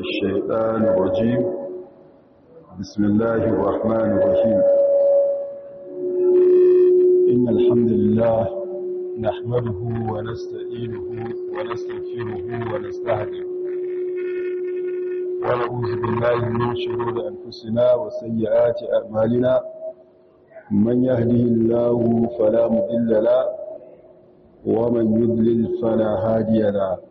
الشيطان الرجيم بسم الله الرحمن الرحيم إن الحمد لله نحمده ونستعينه ونستغفره ونستهديه ونعوذ بالله من شرور أنفسنا وسيئات أعمالنا من يهده الله فلا مضل له ومن يضلل فلا هادي له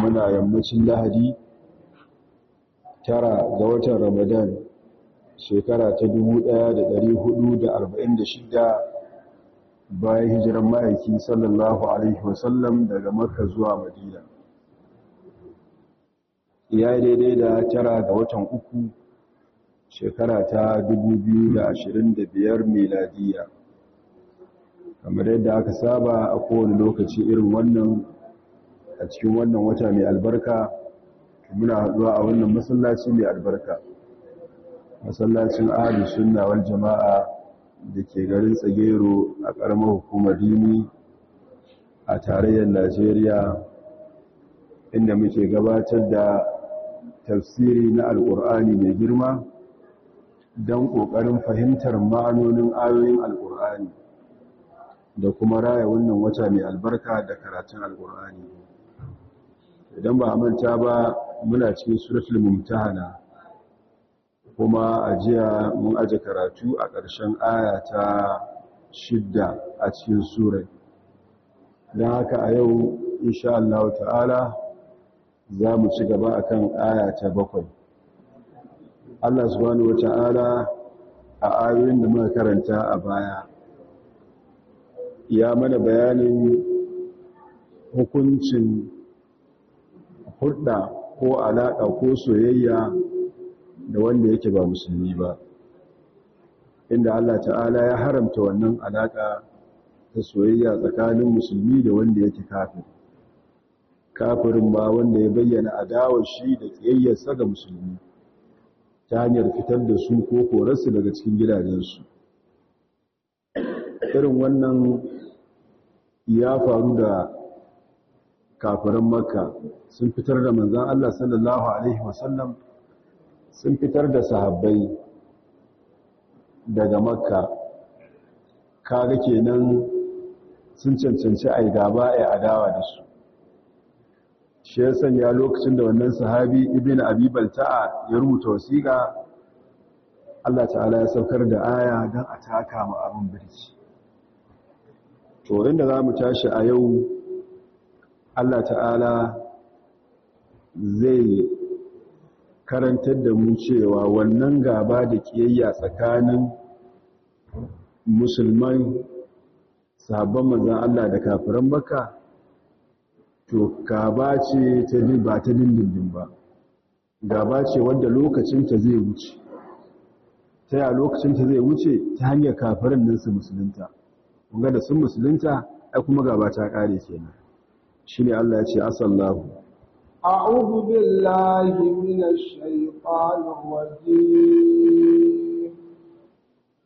muna yammacin lahadi tara ga watan ramadan shekara ta 1446 bayan hijiran ma'aiki sallallahu alaihi wasallam daga makka zuwa madina. Ya daidai da tara ga watan uku shekara ta 2025 meladiya kamar yadda aka saba a kowane lokaci irin wannan a cikin wannan wata mai albarka muna haɗuwa a wannan masallaci mai albarka masallacin ahlus sunna wal jama'a da ke garin tsagero a ƙaramar hukumar rimi a tarayyar najeriya inda muke gabatar da tafsiri na alƙur'ani mai girma don ƙoƙarin fahimtar ma'anonin ayoyin alƙur'ani da kuma raya wannan wata mai albarka da karatun alƙur'ani idan ba manta ba muna cikin suratul mumtahana. Kuma a jiya mun aje karatu a ƙarshen aya ta shidda a cikin surai don haka a yau insha Allah ta'ala za mu ci gaba akan aya ta bakwai. Allah subhanahu wa ta'ala a ayoyin da muka karanta a baya ya mana bayanin hukuncin hudda ko alaƙa ko soyayya da wanda yake ba musulmi ba. Inda Allah ta'ala ya haramta wannan alaƙa ta soyayya tsakanin musulmi da wanda yake kafir kafirin ba wanda ya bayyana adawar shi da ƙiyayyarsa ga musulmi ta hanyar fitar da su ko korarsu daga cikin gidajensu. Irin wannan ya faru da kafiran makka sun fitar da manzan Allah sallallahu Alaihi wasallam sun fitar da sahabbai daga makka. Kaga kenan sun cancanci a gaba a adawa da su. Shi ya sanya lokacin da wannan sahabi ibn abibal ta'a ya rubuta wasiƙa Allah ta'ala ya saukar da aya don a taka ma abin birki. To inda za mu tashi a yau Allah ta'ala zai karantar da mu cewa wannan gaba da kiyayya tsakanin musulman sahabban manzan Allah da kafiran baka to gaba ce ta ba ta dindindin ba. Gaba ce wadda lokacinta zai wuce. Ta ya lokacinta zai wuce? Ta hanyar kafiran nan su musulunta. Kunga da sun musulunta ai kuma gaba ta kare kenan. Shine Allah ya ce asallahu a'udhu billahi minash shaitanir rajim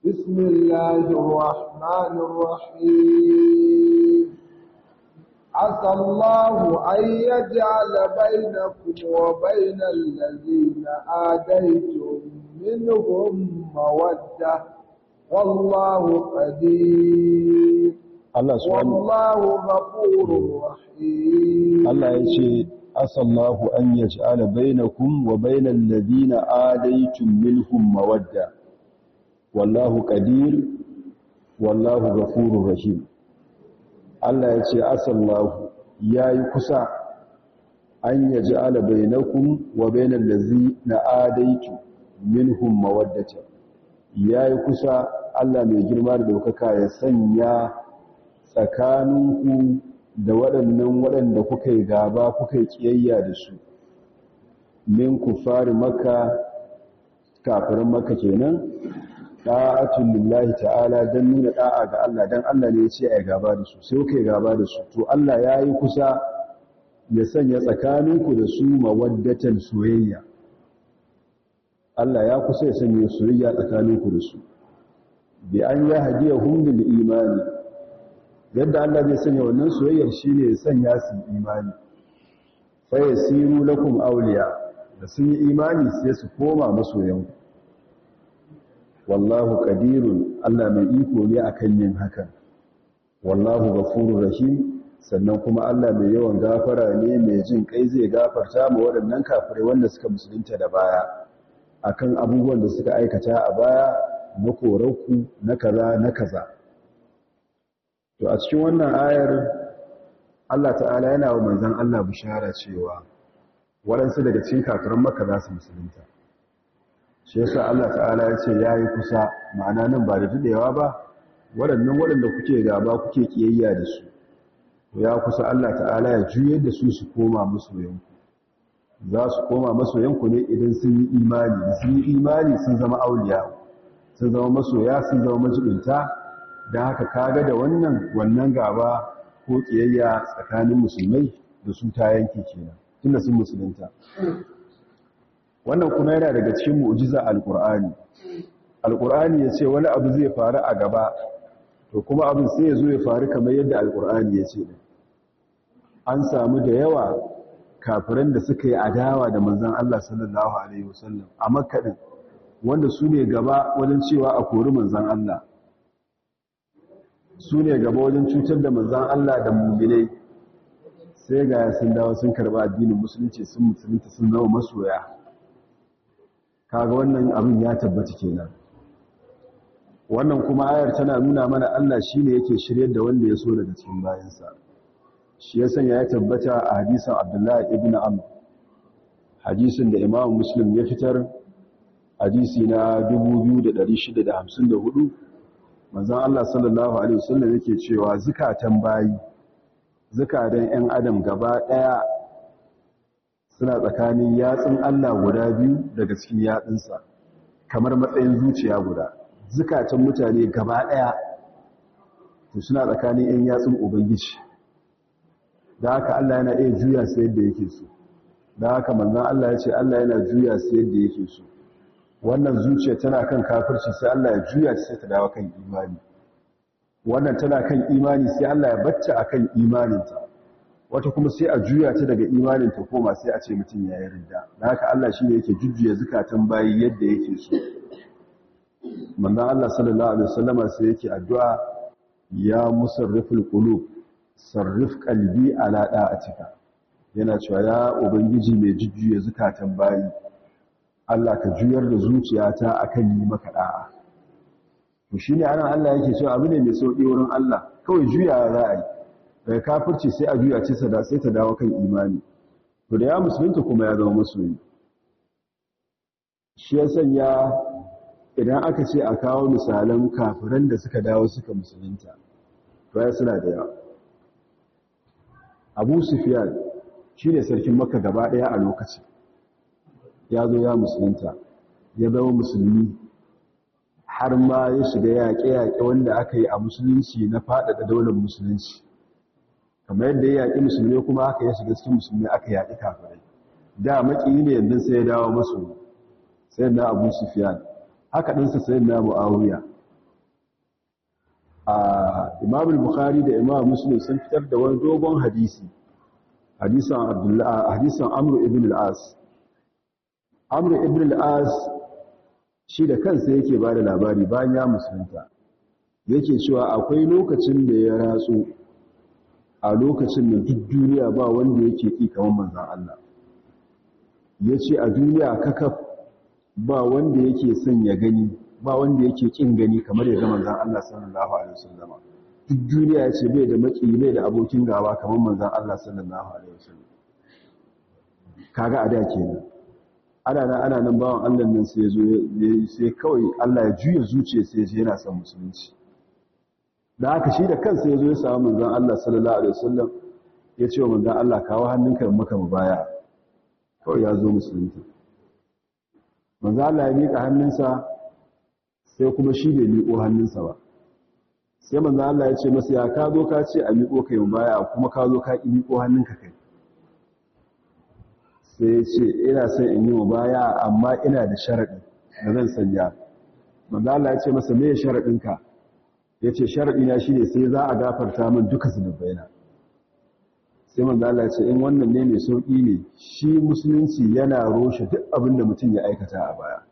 bismillahir rahmanir rahim asallahu an yaj'ala bainakum wa bainal ladzina adaytum minhum mawaddah wallahu qadir Allah rahim. Allah ya ce asallahu an yaj'ala bainakum wa bainal ladina adaytum minhum mawadda. Wallahu qadir wallahu ghafurur rahim. Allah ya ce asallahu yayi kusa an yaj'ala bainakum wa bainal ladina adaytum minhum mawaddata. Yayi kusa Allah mai girma da ɗaukaka ya sanya tsakaninku da waɗannan waɗanda kuka yi gaba kuka yi ƙiyayya da su. Min kufari makka kafirin makka kenan. Da'atun lillahi ta'ala dan nuna da'a ga Allah dan Allah ne ya ce ai gaba da su. Sai kai gaba da su. To Allah yayi kusa ya sanya tsakaninku da su mawaddatan soyayya. Allah ya kusa ya sanya soyayya tsakaninku da su. Bi an ya hadiya bil imani. Yadda Allah zai sanya wannan soyayyar shine ya sanya su imani. Fa yasiru lakum awliya da sun yi imani sai su koma masoyanku. Wallahu qadirun Allah mai iko ne akan yin hakan. Wallahu ghafurur rahim sannan kuma Allah mai yawan gafara ne mai jin kai zai gafarta ma waɗannan kafirai wanda suka musulunta da baya. Akan abubuwan da suka aikata a baya na na kaza na kaza. To a cikin wannan ayar Allah ta'ala yana wa manzon Allah bishara cewa waɗansu daga cikin kafiran Makka za su musulunta. Shi yasa Allah ta'ala ya ce yayi kusa ma'ana nan ba da dadewa ba waɗannan waɗanda kuke gaba kuke kiyayya da su ya kusa Allah ta'ala ya juyar da su su koma masoyanku. Za su koma masoyanku ne idan sun yi imani. Sun yi imani sun zama auliya. Sun zama masoya sun zama majibinta. Da haka kaga da wannan wannan gaba ko kiyayya tsakanin musulmai da su ta yanke kenan tunda sun musulunta. Wannan kuma yana daga cikin mu'jiza alqur'ani. Alqur'ani ya ce wani abu zai faru a gaba to kuma abin sai ya zo ya faru kamar yadda alqur'ani ya ce an samu da yawa kafiran da suka yi adawa da manzon Allah sallallahu alaihi wasallam a makka din wanda su ne gaba wajen cewa a kori manzon Allah. Su ne gaba wajen cutar da manzon Allah da mu'minai. Sai ga sun dawo sun karɓa addinin musulunci sun musulunta sun zama masoya. Kaga wannan abin ya tabbata kenan. Wannan kuma ayar tana nuna mana Allah shine yake shiryar da wanda ya so daga cikin bayansa. Shi ya sanya ya tabbata a hadisin Abdullah ibn Amr. Hadisin da Imam Muslim ya fitar hadisi na 2654 manzon Allah sallallahu alaihi wasallam yake cewa zakatan bayi zakatan ƴan adam gaba ɗaya suna tsakanin yatsun Allah guda biyu daga cikin yatsunsa kamar matsayin zuciya guda. Zukatan mutane gaba ɗaya to suna tsakanin ƴan yatsun ubangiji. Da haka Allah yana iya juya su yadda yake so. Da haka manzon Allah ya ce Allah yana juya su yadda yake so. Wannan zuciya tana kan kafirci sai Allah ya juya sai ta dawo kan imani. Wannan tana kan imani sai Allah ya bacca akan imaninta. Wata kuma sai a juya ta daga imanin ta koma sai a ce mutum ya yi rinda da haka Allah shi ne yake jujjuya zukatan bayi yadda yake so. Manzon Allah sallallahu alaihi wasallama sai yake addu'a ya musarriful qulub sarrif qalbi ala da'atika. Yana cewa ya ubangiji mai jujjuya zukatan bayi Allah ka juyar da zuciyata akan yi maka da'a. To shine a nan Allah yake cewa abu ne mai sauƙi wurin Allah. Kawai juya za a yi. Daga kafirci sai a juya ce sada sai ta dawo kan imani. To da ya musulunta kuma ya zama musulmi shi ya sanya idan aka ce a kawo misalan kafiran da suka dawo suka musulunta to ya suna da yawa. Abu sufyan shi ne sarkin makka gaba ɗaya a lokaci ya zo ya musulunta ya zama musulmi har ma ya shiga yaƙe-yaƙe wanda aka yi a musulunci na faɗaɗa daular musulunci. Kamar yadda ya yaƙi musulmi kuma aka ya shiga cikin musulmi aka yaƙi kafirai. Da maƙiyi ne yanzu sai ya dawo masu sai na abu sufiyan haka ɗinsa sai na mu'awiya. A imam bukhari da imam muslim sun fitar da wani dogon hadisi hadisan abdullah hadisan amr ibn al-as. Amr ibn al-as shi da kansa yake ba da labari bayan ya musulunta. Yake cewa akwai lokacin da ya ratsu. A lokacin da duk duniya ba wanda yake ƙi kamar manzan Allah. Ya ce a duniya kakaf ba wanda yake son ya gani ba wanda yake ƙin gani kamar ya zama manzan Allah sallallahu alaihi wasallam. Duk duniya ya ce bai da maki bai da abokin gawa kamar manzan Allah sallallahu alaihi wasallam. Kaga a da kenan. Ana nan ana nan bawan Allah nan sai zo sai kawai Allah ya juya zuciya sai ya yana son musulunci. Da haka shi da kansa ya zo ya samu manzan Allah sallallahu Alaihi wasallam ya ce wa manzan Allah kawo hannunka maka baya kawai ya zo musulunta manzo Allah ya miƙa hannunsa sai kuma shi bai miƙo hannunsa ba. Sai manzo Allah ya ce masa ya ka zo ka ce a miƙo kai baya kuma ka zo ka miƙo hannunka kai. Sai ya ce ina son in yi mu baya amma ina da sharadi da zan sanya. Manzo Allah ya ce masa me sharadinka ya ce sharadi na shine sai za a gafarta min duka zunubaina. Sai manzo Allah ya ce in wannan ne mai sauƙi ne shi musulunci yana roshe duk abin da mutum ya aikata a baya.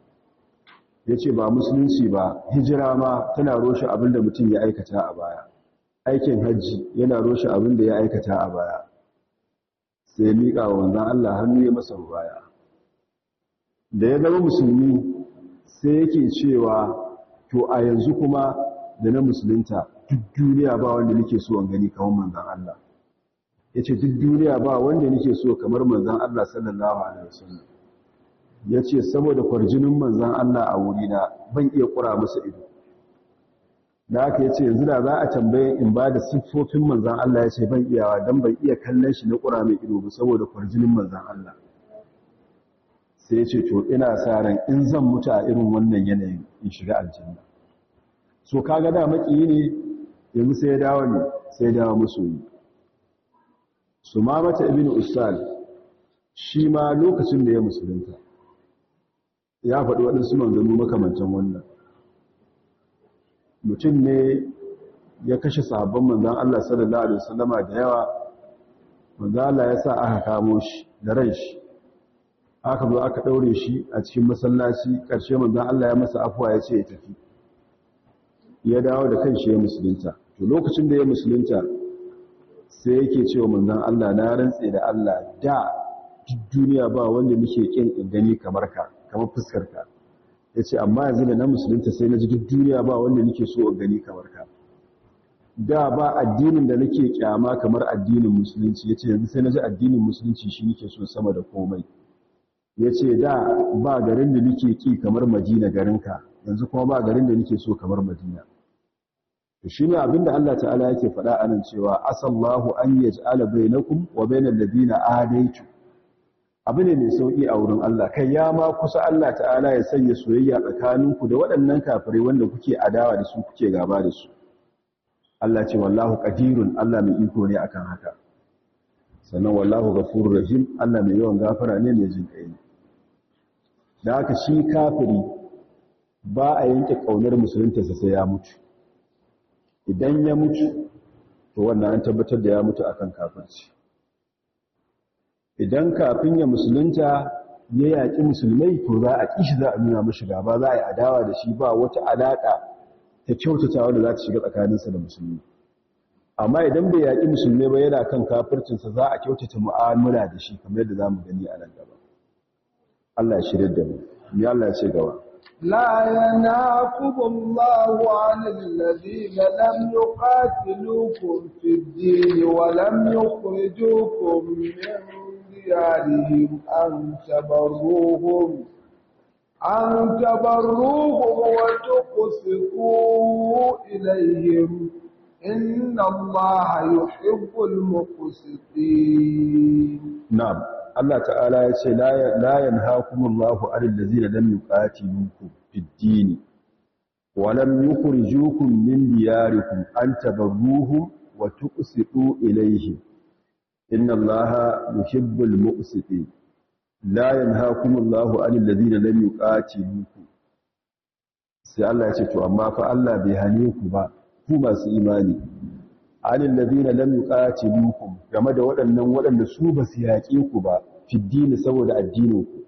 Yace ba musulunci ba hijira ma tana roshe abin da mutum ya aikata a baya. Aikin hajji yana roshe abin da ya aikata a baya. Sai ya miƙa wa manzon Allah hannu ya masa baya da ya zama musulmi sai yake cewa to a yanzu kuma da na musulunta duk duniya ba wanda nake so an gani kamar manzon Allah. Yace duk duniya ba wanda nake so kamar manzon Allah sallallahu alaihi wasallam. Yace saboda kwarjinin manzon Allah a wurina ban iya kura masa ido. Da haka ya ce yanzu da za a tambaye in ba da siffofin manzon Allah ya ce ban iyawa dan ban iya kallon shi na kura mai ido ba saboda kwarjinin manzon Allah. Sai ya ce to ina sa ran in zan mutu a irin wannan yanayin in shiga aljanna. So kaga da makiyi ne yanzu sai ya dawo ne sai ya dawo masoyi. Su ma mata ibn usal shi ma lokacin da ya musulunta ya faɗi waɗansu manzanni makamantan wannan. Mutum ne ya kashe sahabban manzan Allah sallallahu alaihi wasallama da yawa manzan Allah ya sa aka kamo shi da ran shi. Aka zo aka ɗaure shi a cikin masallaci ƙarshe manzan Allah ya masa afuwa ya ce ya tafi. Ya dawo da kan shi ya musulunta. To lokacin da ya musulunta sai yake cewa manzan Allah na rantse da Allah da duniya ba wanda nake kin in gani kamar ka kamar fuskar ka ya ce amma yanzu da na musulunta sai na ji duk duniya ba wanda nake so gani kamar ka. Da ba addinin da nake kyama kamar addinin musulunci. Yace yanzu sai na ji addinin musulunci shi nake so sama da komai. Yace da ba garin da nake ki kamar Madina garinka. Yanzu kuma ba garin da nake so kamar Madina. To shine abin da Allah ta'ala yake faɗa a nan cewa asallahu an yaj'ala bainakum wa bainal ladina adaitu. Abu ne mai sauƙi a wurin Allah. Kai ya ma kusa Allah ta'ala ya sanya soyayya tsakaninku da waɗannan kafirai wanda kuke adawa da su kuke gaba da su. Allah ce wallahu qadirun. Allah mai iko ne akan haka. Sannan wallahu ghafurur rahim. Allah mai yawan gafara ne mai jin kai da haka shi kafiri ba a yanke ƙaunar musulunta sai ya mutu. Idan ya mutu to wannan an tabbatar da ya mutu akan kafirci. idan kafin ya musulunta ya yaƙi musulmai to za a kishi za a nuna mashi gaba za a yi adawa da shi ba wata alaƙa ta kyautatawa da za ta shiga tsakaninsa da musulmi amma idan bai yaƙi musulmai ba yana kan kafircinsa za a kyautata mu'amala da shi kamar yadda za mu gani a nan gaba Allah ya shirya da mu ya Allah ya ce gaba لا ينهاكم الله عن الذين لم يقاتلوكم في الدين ولم يخرجوكم من ديارهم أن تبروهم أن تبروهم وتقسطوا إليهم إن الله يحب المقسطين نعم Allah ta'ala ya ce la yanhaakumullahu 'anil ladzina lam yuqatilukum fid din wa lam yukhrijukum min diyarikum an tabarruhum wa ilayhim innallaha yuhibbul muqsitin la yanhaakumullahu 'anil ladzina lam yuqatilukum sai Allah ya ce to amma fa Allah bai hane ku ba ku masu imani alil ladina lam yuqatilukum game da waɗannan waɗanda su ba su yaƙe ku ba fiddini saboda addinin ku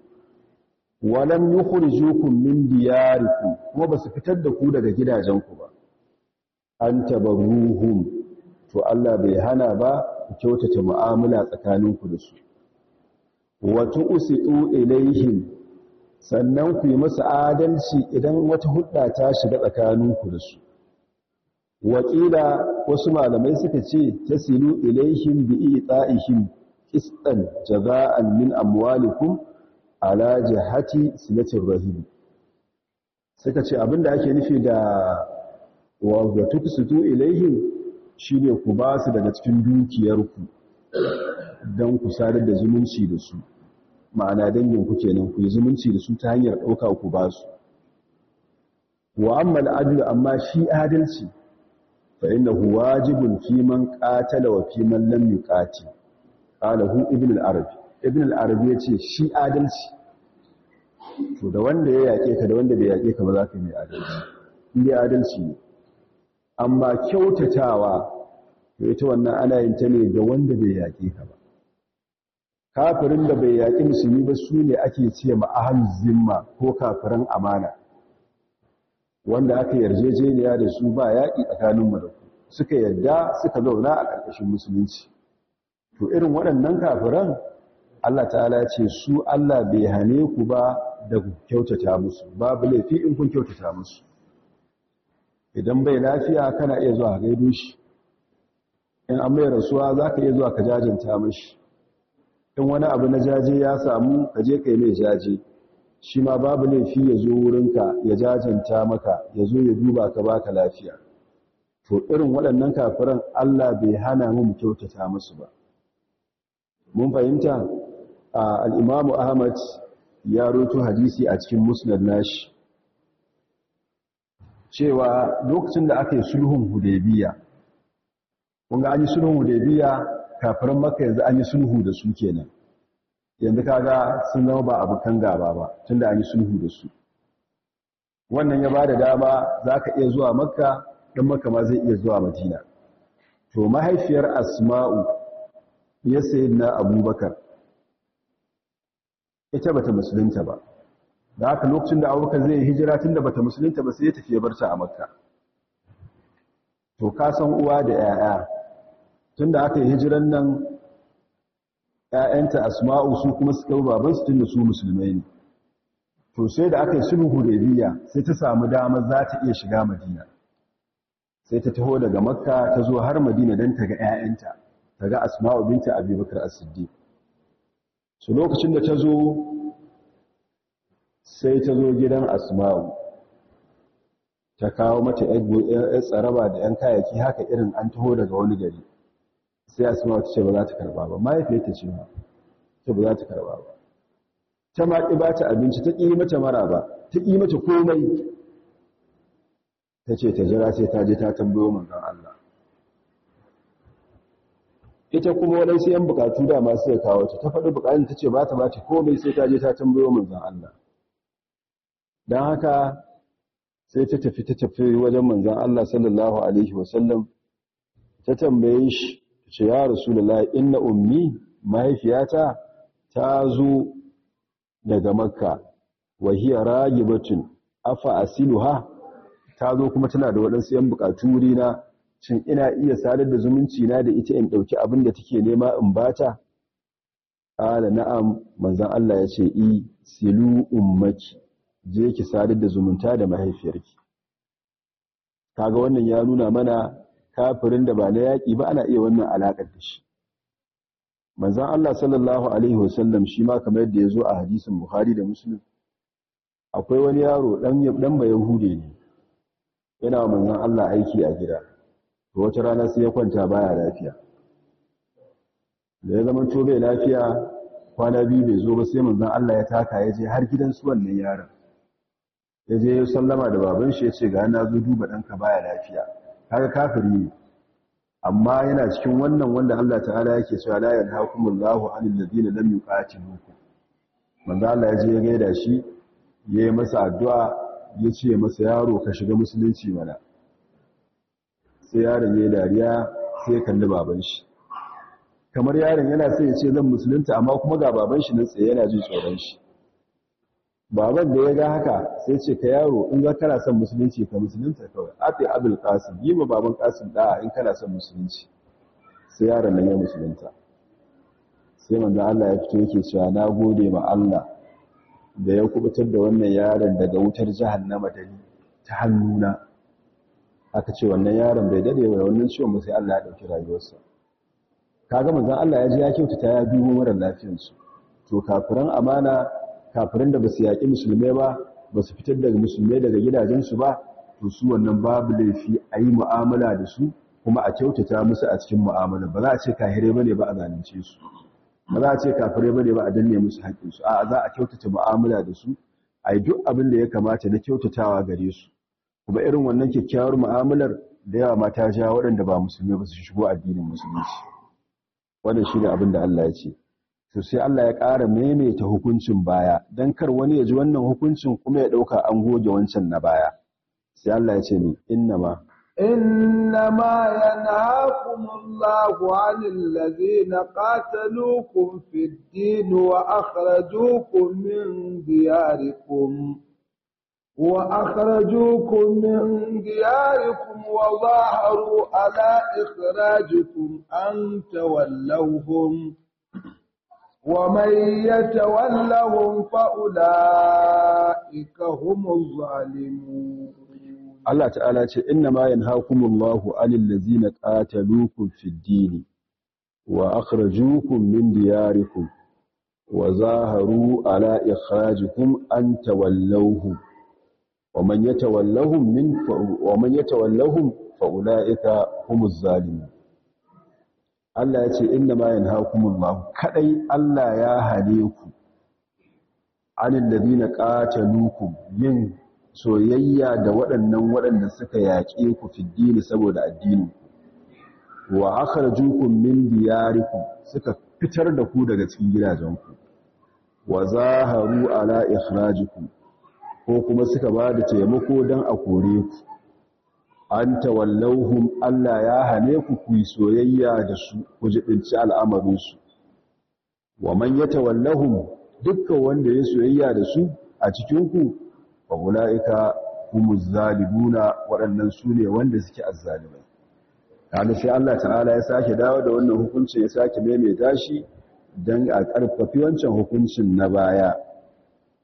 wa lam yukhrijukum min diyarikum kuma ba su fitar da ku daga gidajen ku ba an tabarruhum to Allah bai hana ba ku kyautata mu'amala tsakaninku da su. Wa tuqsitu ilaihim sannan ku yi masa adalci idan wata hudda ta shiga tsakaninku da su. Wakila wasu malamai suka ce tasilu ilaihim bi ita'ihim qistan jaza'an min amwalikum ala jihati silatir rahim. Suka ce abin da ake nufi da wa tuksitu ilaihim shine ku ba su daga cikin dukiyarku don ku sadar da zumunci da su. Ma'ana dangin ku kenan ku yi zumunci da su ta hanyar ɗauka ku ba su. Wa amma al'adlu amma shi adalci fa innahu wajibun fi man qatala wa fi man lam yuqati qala hu ibn al-arabi ibn al-arabi ya ce shi adalci. To da wanda ya yake ka da wanda bai yake ka ba za ka yi adalci. Adalci ne. Amma kyautatawa to ita wannan ana yin ta ne ga wanda bai yake ka ba. Kafirin da bai yaƙi musulmi ba su ne ake ce ma ahlul zimma ko kafirin amana. Wanda aka yarjejeniya da su ba yaƙi tsakanin mu suka yadda suka zauna a ƙarƙashin musulunci. To irin waɗannan kafiran Allah ta'ala ce su Allah bai hane ku ba da kyautata musu. Babu laifi in kun kyautata musu. Idan bai lafiya kana iya zuwa gaido shi. In an mai rasuwa za ka iya zuwa ka jajanta mashi. In wani abu na jaje ya samu ka je ka yi mai jaje. Shi ma babu laifi ya zo wurinka ya jajanta maka ya zo ya duba ka baka lafiya. To irin waɗannan kafiran Allah bai hana mu kyautata musu ba. Mun fahimta? al-Imam Ahmad ya roto hadisi a cikin Musnad nashi. Cewa lokacin da aka yi sulhun Hudaybiya kun ga an yi sulhun Hudaybiya kafiran Makka yanzu an yi sulhu da su kenan. Yanzu kaga sun zama ba abokan gaba ba tunda an yi sulhu da su. Wannan ya ba da dama zaka iya zuwa Makka dan Makka ma zai iya zuwa Madina. To mahaifiyar Asma'u ya sayyidina Abubakar. Ita bata musulunta ba. Da haka lokacin da Abubakar zai hijira tunda bata musulunta ba sai ya tafi ya a Makka. To ka san uwa da 'ya'ya. Tunda aka yi hijiran nan ‘ya'yanta asma'u su kuma su ɗau babansu tun da su musulmai ne. To sai da aka yi sulhu hudaybiya sai ta samu damar za ta iya shiga madina. Sai ta taho daga makka ta zo har madina don ta ga ‘ya'yanta ta ga asma'u binta abubakar as-siddiq. Su lokacin da ta zo sai ta zo gidan asma'u ta kawo mata ‘yan tsaraba da ‘yan kayayyaki haka irin an taho daga wani gari. Sai asma ta ce ba za ta karɓa ba mahaifiyarta ce ba ta ba za ta karɓa ba. Ta ma ƙi ba ta abinci ta ƙi mata mara ba ta ƙi mata komai. Ta ce ta jira sai ta je ta tambayo manzon Allah. Ita kuma waɗansu yan bukatu da masu ya kawo ta ta faɗi bukatun ta ce ba ta ba ta komai sai ta je ta tambayo manzon Allah. Don haka sai ta tafi ta tafi wajen manzon Allah sallallahu alaihi wasallam ta tambaye shi ce ya rasulullah inna ummi mahaifiyata ta zo daga makka wa hiya ragibatun afa asiluha? Ta zo kuma tana da waɗansu yan bukatu wurina shin ina iya sadar da zumunci na da ita in ɗauki abin da take nema in bata ala na'am manzon Allah ya ce i silu ummaki. Je ki sadar da zumunta da mahaifiyarki. Kaga wannan ya nuna mana kafirin da ba na yaƙi ba ana iya wannan alaƙar da shi. Manzan Allah sallallahu Alaihi wasallam shi ma kamar yadda ya zo a hadisin Bukhari da Muslim akwai wani yaro ɗan ba Yahude ne yana wa manzan Allah aiki a gida. To wata rana sai ya kwanta baya lafiya. Da ya zama to bai lafiya kwana biyu bai zo ba sai manzan Allah ya taka ya je har gidan su wannan yaron. Ya je ya sallama da baban shi ya ce ga na zo duba ɗanka baya lafiya. Kaga kafiri ne. Amma yana cikin wannan wanda Allah ta'ala yake cewa la yanhaakumullahu 'anil ladina lam yuqatilukum. Manzo Allah ya je ya gaida shi yayi masa addu'a ya ce masa yaro ka shiga musulunci mana. Sai yaron yayi dariya sai kalli baban shi. Kamar yaron yana sai ya ce zan musulunta amma kuma ga baban shi nan tsaye yana jin tsoron shi. Baban da ya ga haka sai ce ka yaro in ga kana son musulunci ka musulunta kawai. Ati abul qasim yi ma baban qasim da in kana son musulunci. Sai yaron nan ya musulunta. Sai manzo Allah ya fito yake cewa na gode ma Allah da ya kuɓutar da wannan yaron daga wutar jahannama da ni ta hannuna. Aka ce wannan yaron bai daɗe wa wannan ciwon ba sai Allah ya ɗauki rayuwarsa. Kaga manzo Allah ya ji ya kyautata ya dubo mara lafiyarsu. To kafiran amana kafirin da ba su yaƙi musulmai ba ba su fitar daga musulmai daga gidajensu ba to su wannan babu laifi a yi mu'amala da su kuma a kyautata musu a cikin mu'amala. Ba za a ce kahirai ba ne ba a zalunce su. Ba za a ce kafirai ba ne ba a danne musu haƙƙinsu. A za a kyautata mu'amala da su a yi duk abin da ya kamata na kyautatawa gare su. Kuma irin wannan kyakkyawar mu'amalar da yawa mata ja waɗanda ba musulmi ba su shigo addinin musulunci. Wannan shi ne abin da Allah ya ce. to sai Allah ya ƙara maimaita hukuncin baya don kar wani ya ji wannan hukuncin kuma ya ɗauka an goge wancan na baya sai Allah ya ce ni inna ma إنما ينهاكم الله عن الذين قاتلوكم في الدين وأخرجوكم من دياركم وأخرجوكم من دياركم وظاهروا على إخراجكم أن تولوهم ومن يتولهم فأولئك هم الظالمون Allah ta'ala ce inna ma yanhaakumullahu 'anil ladzina qataluukum fid din wa akhrajuukum min diyarikum wa zaharu 'ala ikhrajikum an tawallawhum wa man yatawallahum min wa man yatawallahum fa ulaika humuz zalimun Allah ya ce inna ma yanhaakumullahu kadai Allah ya hane ku. 'anil ladzina qataluukum. Yin soyayya da waɗannan waɗanda suka yaƙe ku fiddini saboda addini wa akhrajukum min diyarikum. Suka fitar da ku daga cikin gidajenku wa zaharu ala ikhrajikum. Ko kuma suka ba da taimako don a kore ku. An tawallauhum Allah ya hane ku ku soyayya da su ku jibinci al'amarinsu. Wa man yatawallahum dukkan wanda ya soyayya da su a cikin ku wa ula'ika humuz zalibuna waɗannan su ne wanda suke azzalimai. Kaga sai Allah ta'ala ya sake dawo da wannan hukuncin ya sake maimaita shi don a ƙarfafi wancan hukuncin na baya.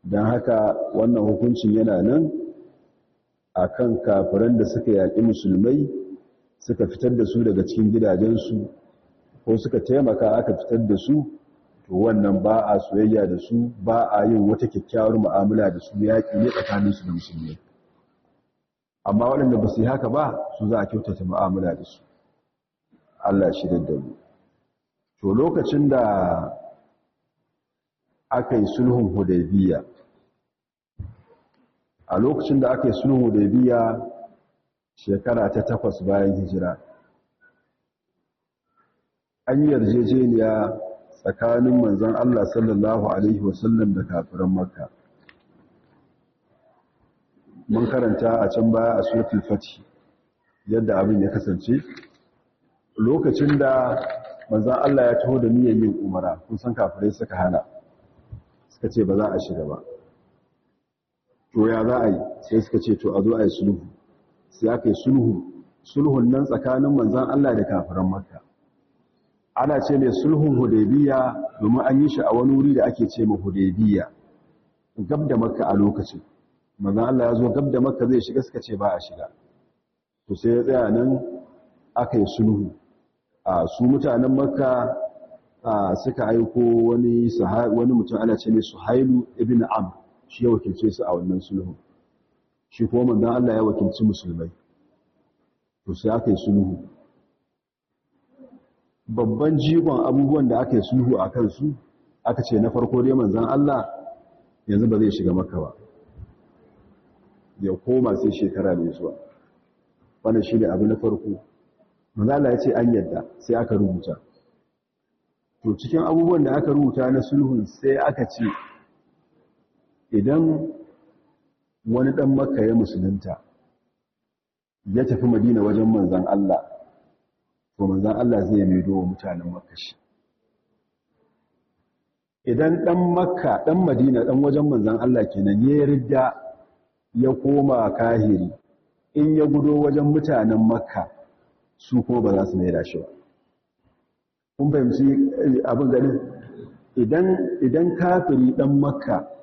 Don haka wannan hukuncin yana nan a kan kafiran da suka yaƙi musulmai suka fitar da su daga cikin gidajensu ko suka taimaka aka fitar da su to wannan ba a soyayya da su ba a yin wata kyakkyawar mu'amala da su yaƙi ne tsakaninsu da musulmi amma waɗanda ba su yi haka ba su za a kyautata mu'amala da su. Allah shi da mu. To lokacin da aka yi sulhun hudaybiya a lokacin da aka yi sulhun hudaybiya shekara ta takwas bayan hijira an yi yarjejeniya tsakanin manzon Allah sallallahu alaihi wasallam da kafiran makka. Mun karanta a can baya a suratul fath yadda abin ya kasance. Lokacin da manzon Allah ya taho da niyyar yin umara kun san kafirai suka hana suka ce ba za a shiga ba. To ya za a yi? Sai suka ce to a zo a yi sulhu. Sai aka yi sulhu. Sulhun nan tsakanin manzon Allah da kafiran makka. Ana ce ne sulhun hudaybiya domin an yi shi a wani wuri da ake ce ma hudaybiya gab da makka a lokacin. Manzon Allah ya zo gab da makka zai shiga suka ce ba a shiga. To sai ya tsaya nan aka yi sulhu. A su mutanen makka suka aiko wani wani mutum ana ce ne suhailu ibn am shi ya wakilce su a wannan sulhu shi kuma manzon Allah ya wakilci musulmai. To sai aka yi sulhu. Babban jigon abubuwan da aka yi sulhu a kansu aka ce na farko dai manzan Allah yanzu ba zai shiga maka ba. Ya koma sai shekara mai zuwa. Wannan shi ne abu na farko. Manzan Allah ya ce an yadda sai aka rubuta. To cikin abubuwan da aka rubuta na sulhun sai aka ce idan wani ɗan makka ya musulunta ya tafi madina wajen manzan Allah to manzan Allah zai maido wa mutanen makka shi. Idan ɗan makka ɗan madina ɗan wajen manzan Allah kenan ya yarda ya koma kahiri in ya gudo wajen mutanen makka su ko ba za su mai shi ba. Kun fahimci abin ganin? Idan idan kafiri ɗan makka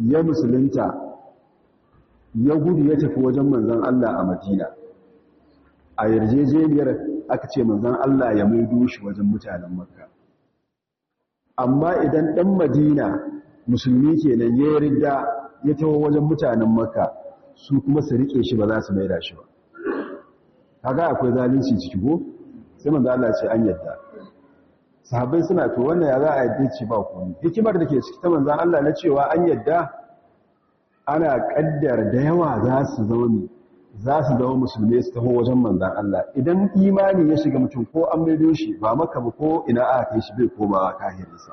ya musulunta ya gudu ya tafi wajen manzan Allah a madina. A yarjejeniyar aka ce manzan Allah ya maido shi wajen mutanen makka. Amma idan ɗan madina musulmi kenan ya yarda ya taho wajen mutanen makka su kuma su riƙe shi ba za su maida shi ba. Kaga akwai zalunci ciki ko? Sai manzan Allah ce an yarda. Sahabbai suna to wannan ya za a yadda ce ba komai. Hikimar da ke ciki ta manzan Allah na cewa an yadda ana kaddar da yawa za su zama za su zama musulmi su taho wajen manzan Allah. Idan imani ya shiga mutum ko an maido shi ba maka ba ko ina aka kai shi bai komawa kahirinsa.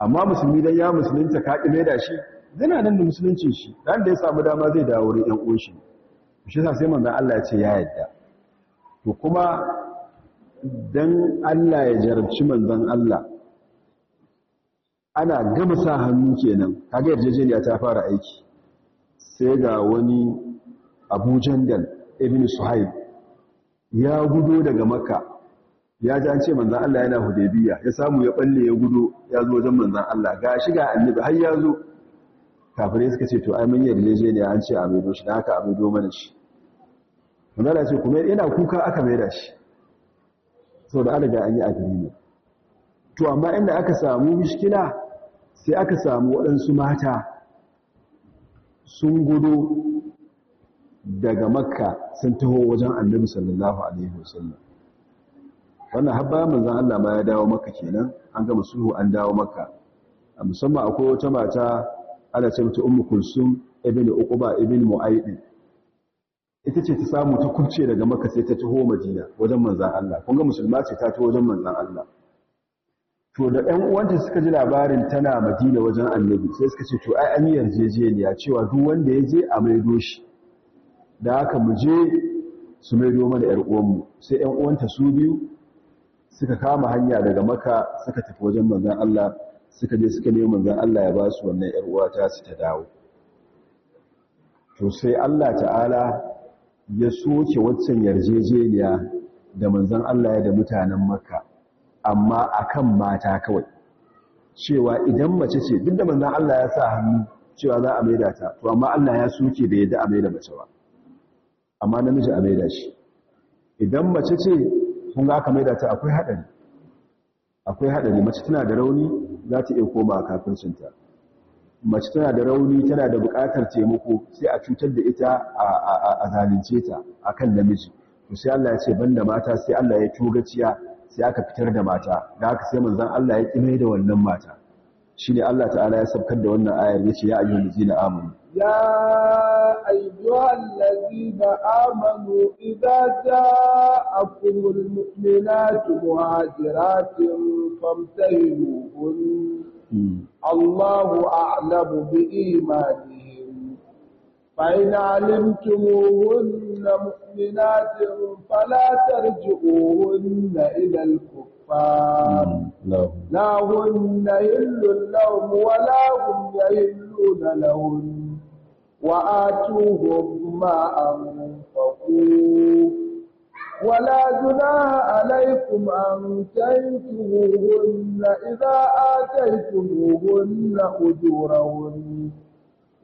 Amma musulmi dan ya musulunta ka ƙi da shi yana nan da musuluncin shi. Dan da ya samu dama zai dawo wurin ƴan uwan shi. Shi yasa sai manzan Allah ya ce ya yadda. To kuma dan Allah ya jarabci manzan Allah. Ana gama sa hannu kenan. Kaga yarjejeniya ta fara aiki. Sai ga wani Abu Jandal ibn Suhaib ya gudo daga Makka. Ya ji an ce manzan Allah yana Hudaybiya ya samu ya balle ya gudo ya zo wajen manzan Allah. Ga shi ga annabi har ya zo. Kafirai suka ce to ai mun yarjejeniya an ce a maido shi da haka a maido mana shi. Manzan Allah ce kuma yana kuka aka maida shi. Sau da an an yi agreement to amma inda aka samu mishkila sai aka samu waɗansu mata sun gudu daga makka sun taho wajen annabi sallallahu alaihi wasallam. Wannan habba manzon Allah ma ya dawo makka kenan an gama sulhu an dawo makka. Musamman akwai wata mata ana ce mata ummu kulsum ibn uquba ibn mu'ayd ita ce ta samu ta kunce daga makka sai ta taho madina wajen manzon Allah. Kun ga musulma ce ta taho wajen manzon Allah. To da ɗan uwanta suka ji labarin tana madina wajen annabi sai suka ce to ai an yarjejeniya cewa duk wanda ya je a maido shi. Da haka mu je su maido mana ƴar uwanmu. Sai ƴan uwanta su biyu suka kama hanya daga maka suka tafi wajen manzon Allah suka je suka nemi manzon Allah ya ba su wannan ƴar uwata su ta dawo. To sai Allah ta'ala ya soke waccan yarjejeniya da manzon Allah ya da mutanen Makka amma akan mata kawai. Cewa idan mace ce duk da manzon Allah ya sa hannu cewa za a maida ta to amma Allah ya soke bai yadda a maida mace ba. Amma namiji a maida shi. Idan mace ce kun ga aka maida ta akwai hadari akwai hadari mace tana da rauni za ta iya koma kafircinta. Mace tana da rauni tana da buƙatar taimako sai a cutar da ita a zalunce ta akan namiji. To sai Allah ya ce banda mata sai Allah ya tugaciya sai aka fitar da mata. Da haka sai manzon Allah ya kime da wannan mata. Shine Allah ta'ala ya sabkar da wannan ayar ya ce ya ayyuhal ladina amanu. Ya ayyuhal ladina amanu idza ja'akumul mu'minatu muhajiratin famtahinuhun Allahu a'lamu bi imanihin فإن علمتموهن مؤمنات فلا ترجعوهن إلى الكفار لا هن يهل لهم ولا هم يهلون لهن وآتوهم ما أنفقوا ولا جناح عليكم أن تنكهوهن إذا آتيتموهن أجورهن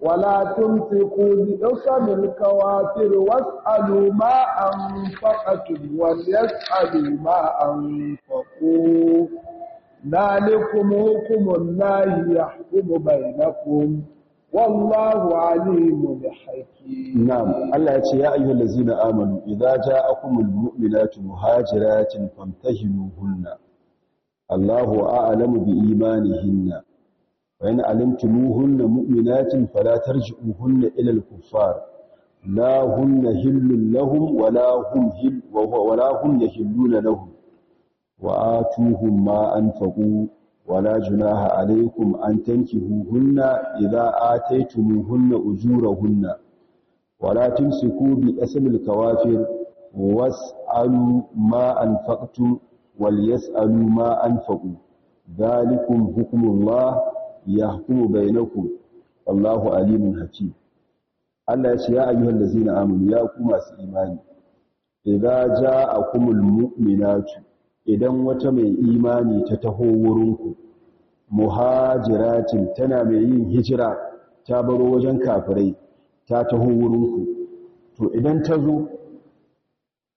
ولا تمسكوا بأصم الكوافر واسألوا ما أنفقتم وليسألوا ما أنفقوا ذلكم حكم الله يحكم بينكم wallahu alimul hakim. Na'am. Allah ya ce ya ayyuhal ladzina amanu idza ja'akumul mu'minatu muhajiratin famtahinuhunna. Allahu aalamu bi imanihinna. Wa in alimtumuhunna mu'minatin fala tarji'uhunna ila al-kuffar. La hunna hillun lahum wa la hum hill wa la hum yahilluna lahum. Wa atuhum ma anfaqu. wala junaha alaikum an tankihuhunna idza ataytumuhunna ujurahunna wala tumsiku bi asmil kawafir was'alu ma anfaqtum walyasalu ma anfaqu dhalikum hukmullah yahkumu bainakum wallahu alimun hakim Allah ya ce ya ayyuhal ladzina amanu ya ku masu imani idza ja'akumul mu'minatu idan wata mai imani ta taho wurinku muhajiratin tana mai yin hijira ta baro wajen kafirai ta taho wurinku. To idan ta zo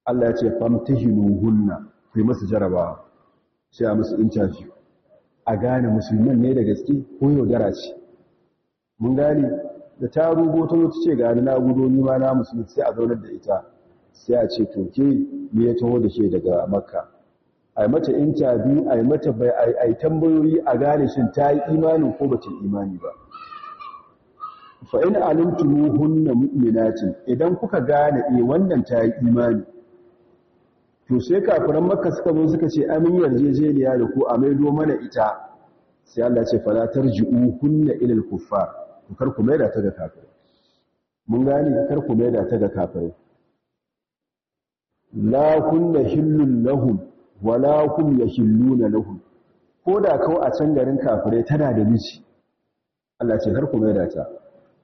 Allah ya ce famtahinuhunna ku yi masa sai a musu interview. A gane musulman ne da gaske ko yaudara ce. Mun gane? Da ta rugo ta zo ta ce gani na gudo ni ma na musulmi sai a zaunar da ita. Sai a ce to ke me ya taho da ke daga makka? A mata interview a mata a tambayoyi a gane shin ta yi imanin ko ba ta yi imani ba. Fa in alimtumuhunna mu'minatin idan kuka gane eh wannan ta yi imani. To sai kafiran makka suka zo suka ce amin yarjejeniya da ku a maido mana ita. Sai Allah ce fala tarji'uhunna ila al-kuffar to kar ku maida ta ga kafirai. Mun gane? Kar ku maida ta ga kafirai. La kunna hillun lahum. Wala kum yahilluna lahum. Ko da kawo a can garin kafirai tana da miji. Allah ce kar ku maida ta.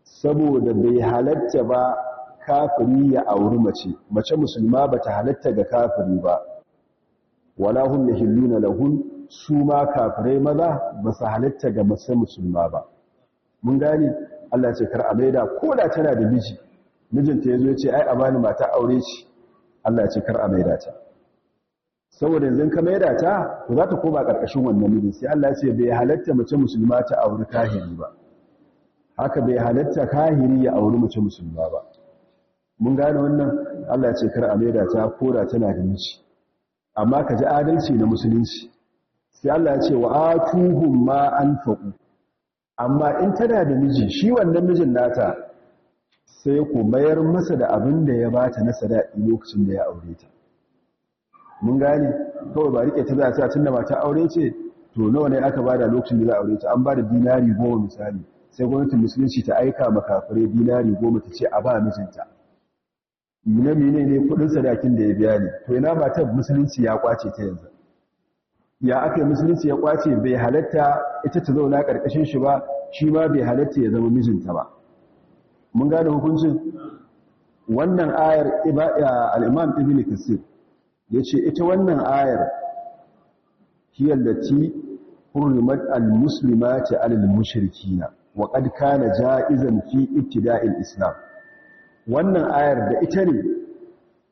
Saboda bai halatta ba kafiri ya auri mace. Mace musulma bata halatta ga kafiri ba. Wala hum yahilluna lahum. Su ma kafirai maza ba su halatta ga mace musulma ba. Mun gane? Allah ce kar a maida ko da tana da miji mijinta ya zo ya ce ai a bani mata aure ce Allah ce kar a maida ta. Saboda yanzu ka maida ta to za ta koma ƙarƙashin wannan mijin. Sai Allah ya ce bai halatta mace musulma ta auri kahiri ba. Haka bai halatta kahiri ya auri mace musulma ba. Mun gane wannan? Allah ya ce kar a maida ta ko da tana da miji. Amma ka ji adalci na musulunci. Sai Allah ya ce wa atuhum ma anfaqu. Amma in tana da miji shi wannan mijin nata sai ku mayar masa da abin da ya bata na sadaki lokacin da ya aure ta. Mun gane? Kawai ba riƙe ta za ta tunda mata aure ce? To nawa ne aka ba da lokacin da za a aure ta? An ba da dinari goma misali. Sai gwamnatin musulunci ta aika makafirai dinari goma ta ce a ba mijinta. Na mene ne kuɗin sadakin da ya biya ne? To ina matar musulunci ya ƙwace ta yanzu? Ya aka musulunci ya ƙwace? Bai halatta ita ta zauna ƙarƙashin shi ba shi ma bai halatta ya zama mijinta ba. Mun gane hukuncin? Wannan ayar al'imam ibn kasir ya ce ita wannan ayar hiyallati hurrimat al-muslimati alal mushrikina wa qad kana ja'izan fi ibtida'il islam. Wannan ayar da ita ne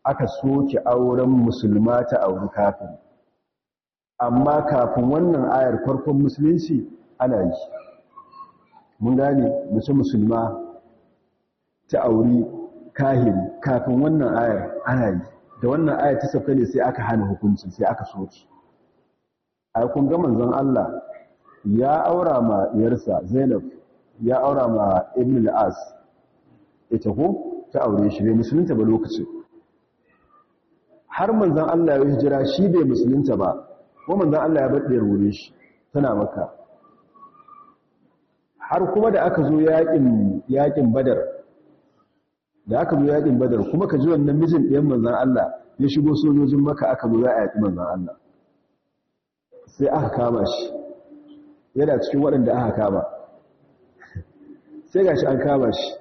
aka soke auren musulma ta auri kafin. Amma kafin wannan ayar farkon musulunci ana yi. Mun gane mace musulma ta auri kahiri. Kafin wannan ayar ana yi. Da wannan ayar ta sauka ne sai aka hana hukunci sai aka soke ai kun ga manzon Allah ya aura ma yarsa Zainab ya aura ma Ibn al-As. Ita ko ta aure shi bai musulunta ba lokacin. Har manzon Allah ya hijira shi bai musulunta ba ko manzon Allah ya baddiyar wurin shi tana maka har kuma da aka zo yaƙin yaƙin Badar da aka zo yaƙin Badar kuma ka ji wannan mijin ɗayan manzon Allah ya shigo sojojin maka aka zo za a yaki manzon Allah. Sai aka kama shi. Yana cikin waɗanda aka kama. Sai gashi an kama shi.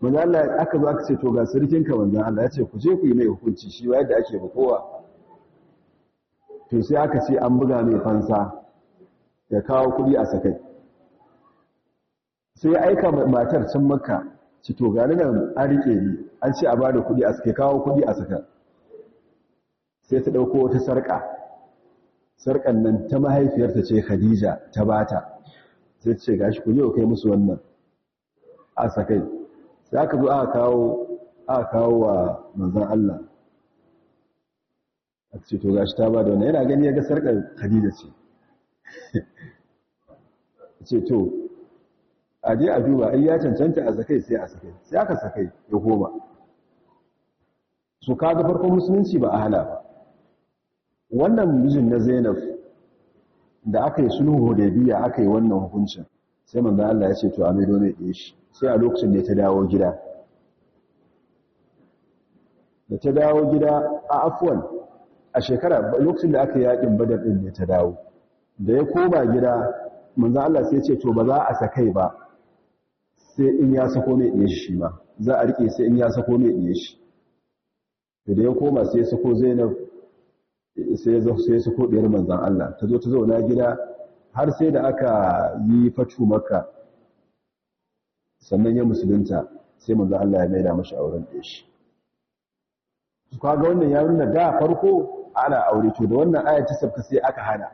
Manzo Allah aka zo aka ce to ga sarkin ka manzo Allah. Ya ce ku je ku yi mai hukunci shi wa yadda ake ba kowa. To sai aka ce an buga mai fansa ya kawo kuɗi a sakai. Sai ya aika matar can makka. Ci to gani nan an riƙe ni an ce a ba da kuɗi a sakai kawo kuɗi a saka. Sai ta ɗauko wata sarka sarkan nan ta mahaifiyarta ce Khadija ta bata sai ta ce gashi ku ku kai musu wannan a sakai. Sai aka zo aka kawo aka kawo wa manzon Allah. A ce to gashi ta ba da wannan. Yana gani ya ga sarkar Khadija ce. Ce to a je a duba ai ya cancanta a sakai sai a sakai sai aka sakai ya koma. Su kaga farkon musulunci ba a hala ba. Wannan mijin na Zainab da aka yi sulhu Hudaybiya aka yi wannan hukuncin sai manzo Allah ya ce to a maido ne ɗaya shi. Sai a lokacin da ta dawo gida. Da ta dawo gida a afwan a shekara lokacin da aka yi yaƙin badar din ne ta dawo. Da ya koma gida manzo Allah sai ya ce to ba za a sakai ba. Sai in ya sako mai ɗaya shi ma. Za a riƙe sai in ya sako mai ɗaya shi. Da ya koma sai ya sako Zainab sai ya sako ɗiyar manzon Allah. Ta zo ta zauna gida har sai da aka yi fatu maka sannan ya musulunta sai manzo Allah ya maida mashi auren da shi. Kaga wannan ya nuna da farko ana aure. To da wannan aya ta sai aka hana.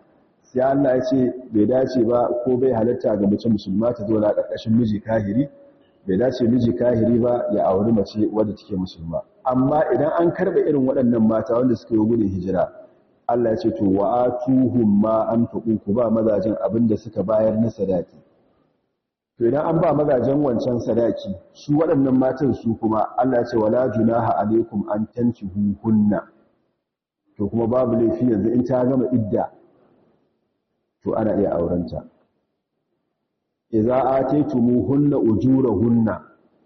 Sai Allah ya ce bai dace ba ko bai halatta ga mace musulma ta zo na ƙarƙashin miji kahiri bai dace miji kahiri ba ya auri mace wadda take musulma. Amma idan an karɓa irin waɗannan mata wanda suke gudun hijira Allah ya ce to wa atuhum ma anfaqu ku ba mazajin abin da suka bayar na sadaki. To idan an ba mazajen wancan sadaki su waɗannan matan su kuma Allah ya ce wala junaha alaikum an tankihu hunna to kuma babu laifi yanzu in ta gama idda to ana iya aurenta. Idza ataytumuhunna ujurahunna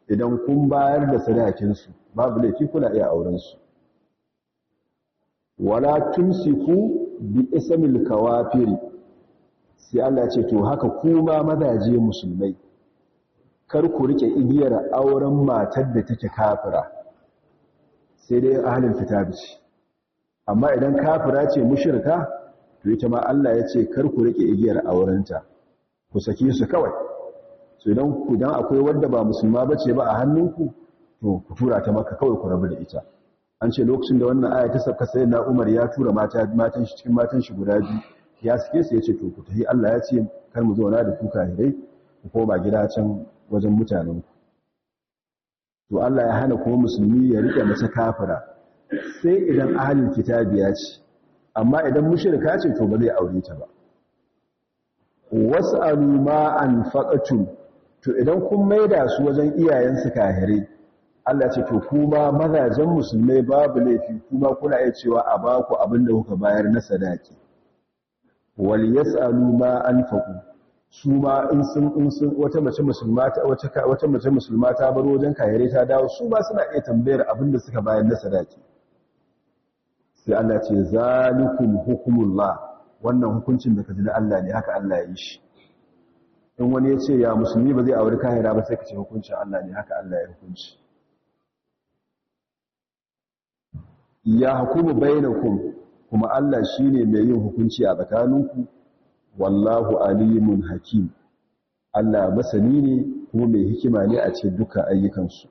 idan kun bayar da sadakin su babu laifi kuna iya auren su wala tumsiku bi ismil kawafiri sai Allah ce to haka kuma mazaje musulmai kar ku riƙe igiyar auren matar da take kafira sai dai ahlul kitabi amma idan kafira ce mushrika to ita ma Allah ya ce kar ku riƙe igiyar aurenta ku saki su kawai. So idan ku dan akwai wanda ba musulma bace ba a hannunku to ku tura ta maka kawai ku rabu da ita. An ce lokacin da wannan aya ta sauka sai na Umar ya tura mata matan shi cikin matan shi guda biyu ya sake su ya ce to ku tafi. Allah ya ce kar mu zauna da ku kahirai ku koma gida can wajen mutanen ku to Allah ya hana kuma musulmi ya riƙe mace kafira. Sai idan ahlul kitabi ya ce amma idan mushrika ce to ba zai aure ta ba. Was'alu ma anfaqatum to idan kun maida su wajen iyayensu kahirai Allah ce to kuma mazajen musulmai babu laifi kuma kuna iya cewa a baku abin da kuka bayar na sadaki. Wal yasalu ma anfaqu. Su ma in sun in sun wata mace musulma ta wata wata mace musulma ta bar wajen kayare ta dawo su ma suna iya tambayar abin da suka bayar na sadaki. Sai Allah ce zalikum hukumullah. Wannan hukuncin da kaji na Allah ne haka Allah ya yi shi. In wani ya ce ya musulmi ba zai auri kahira ba sai ka ce hukuncin Allah ne haka Allah ya hukunci. Ya hukumu bainakum kuma Allah shine mai yin hukunci a tsakaninku wallahu alimun hakim. Allah masani ne kuma mai hikima ne a cikin dukkan ayyukansu.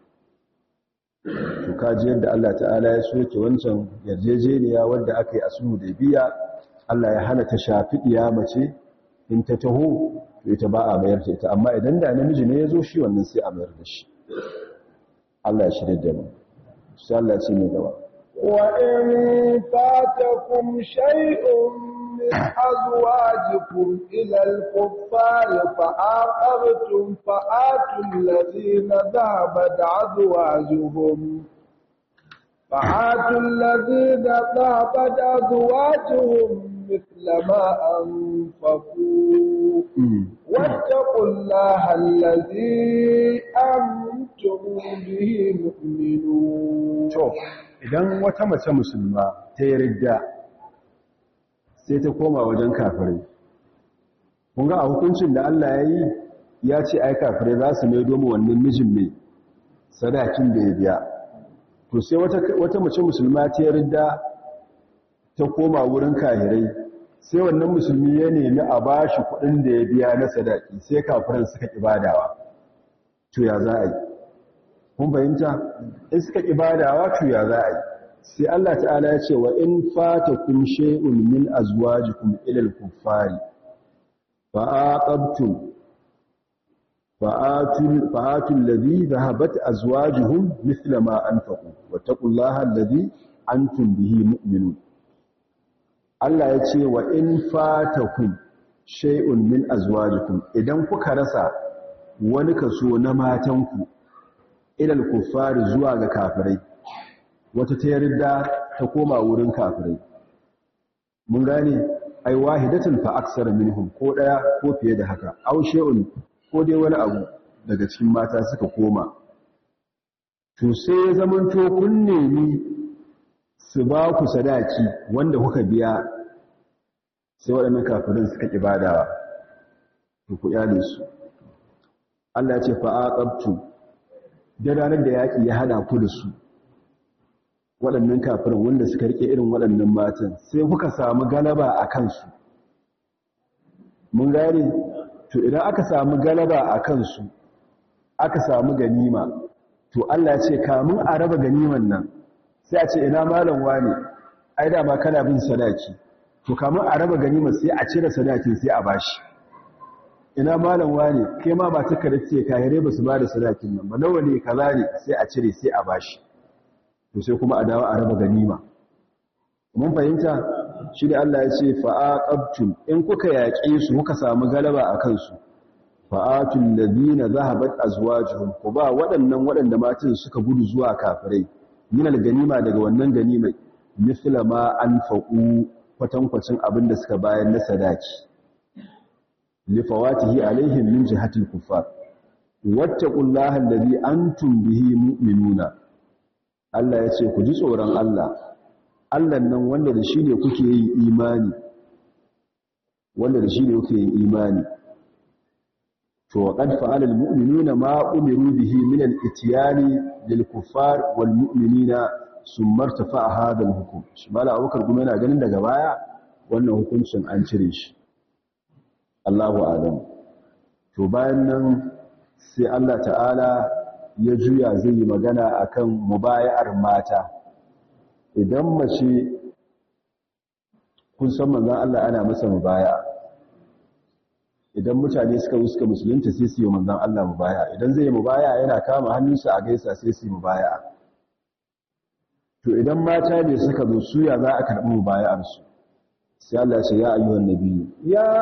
to kaji yadda Allah ta'ala ya soke wancan yarjejeniya wanda aka yi a su da biya Allah ya hana ta shafi iya mace in ta taho to ita ba a mayar ta ita. Amma idan da namiji ne ya zo shi wannan sai a mayar da shi. Allah ya shirya da mu. Sai Allah ya ce ne gaba. Wa in fatakum shay'un من أزواجكم إلى الكفار فآقبتم فآتوا الذين ذهبت أزواجهم فآتوا الذين ذهبت أزواجهم مثل ما أنفقوا واتقوا الله الذي أنتم به مؤمنون idan wata mace musulma ta yi ridda sai ta koma wajen kafirai. Kunga a hukuncin da Allah ya yi ya ce ai kafirai za su mai domin wannan mijin mai sadakin da ya biya. To sai wata mace musulma ta yi ridda ta koma wurin kafirai sai wannan musulmi ya nemi a ba shi kuɗin da ya biya na sadaki sai kafiran suka ibadawa to ya za a yi? Kun fahimta? In suka ibadawa to ya za a yi? Sai Allah ta'ala ya ce wa in fatakum shay'un min azwajikum ila al-kuffari fa aqabtum fa'atul fa'atul ladhi dhahabat azwajuhum mithla ma anfaqu wattaqullaha alladhi antum bihi mu'minun. Allah ya ce wa in fatakum shay'un min azwajikum idan kuka rasa wani kaso na matanku ilal kuffari zuwa ga kafirai wata ta yarda ta koma wurin kafirai. Mun gane? Ai wahidatin fa aksar minhum ko ɗaya ko fiye da haka. Aw shay'un ko dai wani abu daga cikin mata suka koma. To sai ya zamanto kun nemi su ba ku sadaki wanda kuka biya sai waɗannan kafirin suka ibadawa to ku yale su. Allah ya ce fa aqabtu da ranar da yaƙi ya hada ku da su waɗannan kafirin wanda suka riƙe irin waɗannan matan sai kuka samu galaba a kansu. Mun gane? To idan aka samu galaba a kansu aka samu ganima to Allah ce kamun a raba ganiman nan sai a ce ina malam wane? Ai da ma kana bin sadaki. To kamun a raba ganima sai a cire sadakin sai a bashi. Ina malam wane? Kai ma ba taka da ce kahire ba su ba da sadakin nan ba. Nawa ne? Kaza ne? Sai a cire sai a bashi. To sai kuma a dawo a raba ganima. Mun fahimta? Shi da Allah ya ce fa'aqabtum. In kuka yaƙe su kuka samu galaba a kansu. Fa'atul ladina zahabat azwajuhum. Ku ba waɗannan waɗanda matan suka gudu zuwa kafirai. Minal ganima daga wannan ganimai. Misla ma kwatankwacin abin da suka bayar na sadaki. Li fawatihi alaihim min jihatil kuffar. Wattaqullaha alladhi antum bihi mu'minuna. Allah ya ce ku ji tsoron Allah. Allah nan wanda da shi ne kuke yin imani. Wanda da shi ne kuke yin imani. To qad fa'ala al-mu'minuna ma umiru bihi min al-ityani lil kuffar wal mu'minina summa irtafa'a hadha al-hukm. Shi mala abubakar kuma yana ganin daga baya wannan hukuncin an cire shi. Allahu a'lam. To bayan nan sai Allah ta'ala ya juya zai yi magana akan mubaya'ar mata. Idan mace kun san manzon Allah ana masa mubaya'a. Idan mutane suka suka musulunta sai su yi manzon Allah mubaya'a. Idan zai yi mubaya'a yana kama hannunsa a gaisa sai su yi mubaya'a. To idan mata ne suka zo suya za a karɓi mubaya'ar su sai Allah ya ce ya ayyuhan nabiyyu يا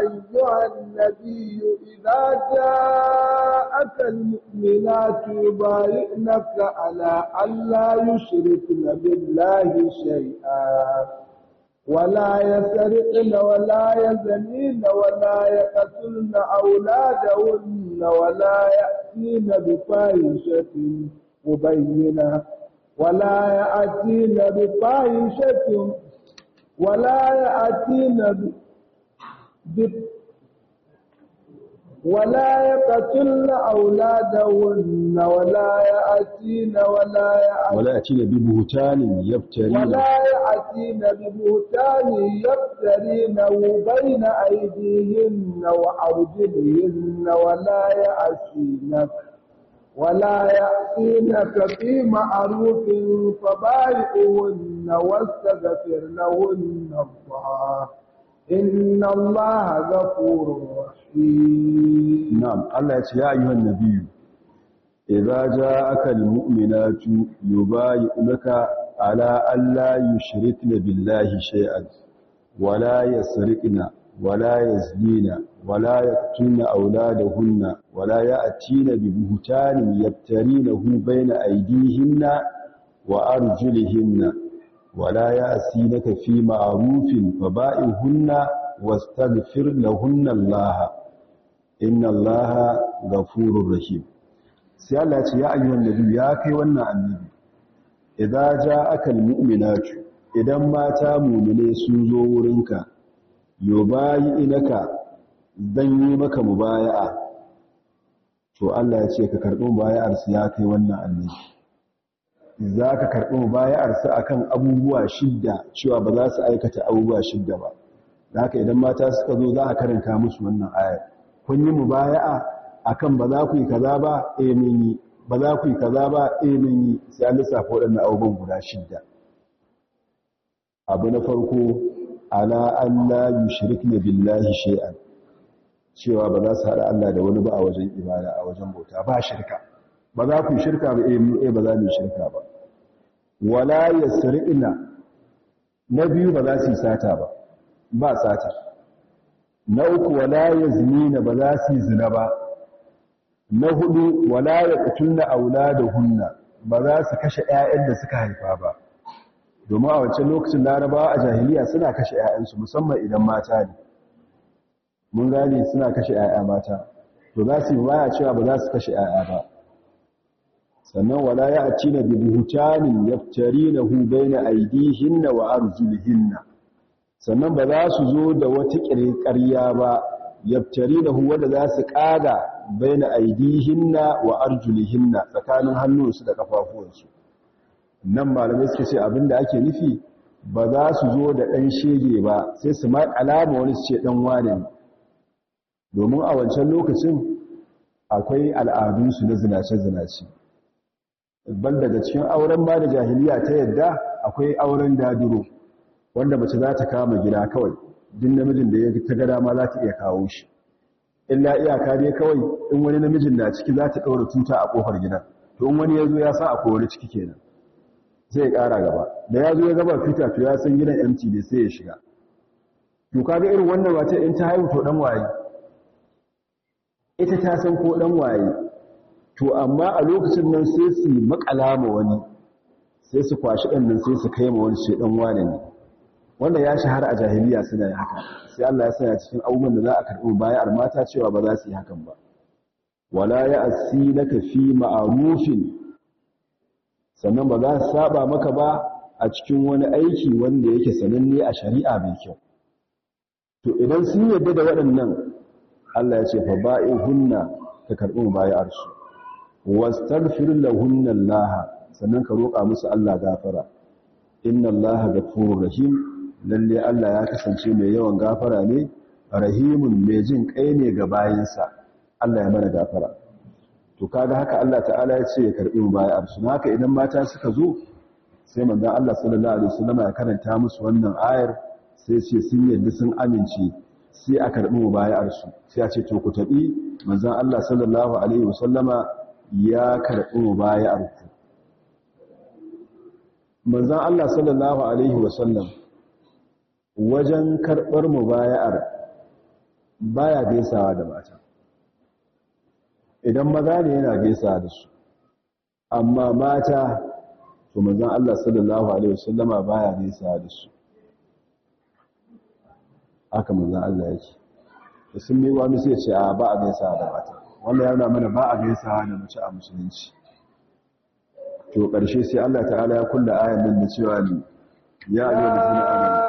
أيها النبي إذا جاءك المؤمنات يبايعنك على ألا يشركن بالله شيئا ولا يسرقن ولا يزنين ولا يقتلن أولادهن ولا يأتين بفاحشة مبينة ولا يأتين بفاحشة ولا يأتين. ولا يقتلن أولادهن ولا يأتين ولا يأتين yatina bi buhtanin yaftarina ولا يأتين ببهتان يفترينه بين أيديهن وأرجلهن ولا يأتينك ولا يأتينك في معروف فبايعهن واستغفر لهن الله إن الله غفور رحيم na'am Allah ya ce ya ayyuhan nabiyyu idza ja'aka almu'minatu yubayyi'unaka ala alla yushrikna billahi shay'an wala yasriqna wala yaznina wala yaqtulna awladahunna wala ya'tina bi buhtanin yaftarinahu bayna aydihinna wa arjulihinna wala ya'sinaka fi ma'rufin faba'ihunna wastaghfir lahunna Allah inna allaha ghafurur rahim sai Allah ce ya ayyuhan nabi ya kai wannan annabi idza ja'aka almu'minatu idan mata mu'mine sun zo wurinka yubayi inaka dan yi maka mubaya'a. To Allah ya ce ka karɓi mubaya'ar su ya kai wannan annabi. Za ka karɓi mubaya'ar su akan abubuwa shidda cewa ba za su aikata abubuwa shidda ba. Da haka idan mata suka zo za a karanta musu wannan ayar. Kun yi mubaya'a akan ba za ku yi kaza ba eh mun yi. Ba za ku yi kaza ba eh mun yi. Sai an lissafa waɗannan abubuwan guda shidda. Abu na farko ala alla yushrikna billahi shay'an. Cewa ba za su haɗa Allah da wani ba a wajen ibada a wajen bauta. Ba shirka. Ba za ku shirka ba eh ba za mu shirka ba. Wala yasriqna na biyu ba za su sata ba. Ba sata. Na uku wala yaznina ba za su zina ba. Na huɗu wala yaqtulna auladahunna ba za su kashe ƴaƴan da suka haifa ba. Domin a wancan lokacin larabawa a jahiliya suna kashe ƴaƴansu musamman idan mata ne. Mun gane suna kashe ƴaƴa mata. To za su yi baya cewa ba za su kashe ƴaƴa ba. Sannan wala ya'tina bi buhtanin yaftarinahu baina aydihinna wa arjulihinna. Sannan ba za su zo da wata ƙirƙarya ba. Yaftari da huwa za su ƙada bai na aidihinna wa arjulihinna tsakanin hannunsu da ƙafafuwansu. Nan malamai suke ce abin da ake nufi ba za su zo da ɗan shege ba sai su ma alama wani su ce ɗan wane ne. Domin a wancan lokacin akwai al'adunsu na zinace-zinace. Ban daga cikin auren ma da jahiliya ta yadda akwai auren daduro wanda mace za ta kama gida kawai duk namijin da ya ta gada ma za ta iya kawo shi. Illa iyaka dai kawai in wani namijin na ciki za ta ɗaura tuta a ƙofar gidan. To in wani ya zo ya sa akwai wani ciki kenan. Zai ƙara gaba. Da ya zo ya gaba fita to ya san gidan empty ne sai ya shiga. To kaga irin wannan wace in ta haihu to dan waye? Ita ta san ko dan waye. To amma a lokacin nan sai su makala ma wani sai su kwashi ɗan nan sai su kai ma wani ce dan wane ne. Wanda ya shahara a jahiliya suna yin haka. Sai Allah ya sanya cikin abubuwan da za a karɓi bayar mata cewa ba za su yi hakan ba. Wala ya asinaka fi ma'rufin sannan ba za su saba maka ba a cikin wani aiki wanda yake sananne a shari'a mai kyau. To idan sun yarda da waɗannan Allah ya ce fa hunna ka karɓi bayar su wastaghfir lahunna Allah sannan ka roƙa musu Allah gafara. Inna Allah ghafurur rahim lalle Allah ya kasance mai yawan gafara ne rahimun mai jin kai ne ga bayinsa. Allah ya mana gafara. To kaga haka Allah ta'ala ya ce ya karɓi mu bayar su haka idan mata suka zo sai manzon Allah sallallahu alaihi wasallam ya karanta musu wannan ayar sai ce sun yadda sun amince sai a karɓi mu bayar su. Sai ya ce to ku tabi manzon Allah sallallahu alaihi wasallama ya karɓi mu bayar ku. Manzon Allah sallallahu alaihi wasallam wajen karɓar mubaya'ar baya gaisawa da mata. Idan maza ne yana gaisawa da su. Amma mata to manzon Allah sallallahu alaihi wasallama baya gaisawa da su. Haka manzon Allah yake da sun yi wani sai ce a ba a gaisawa da mata. Wannan yana mana ba a gaisawa da mace a musulunci. To ƙarshe sai Allah ta'ala ya kulla ayan nan da cewa ne ya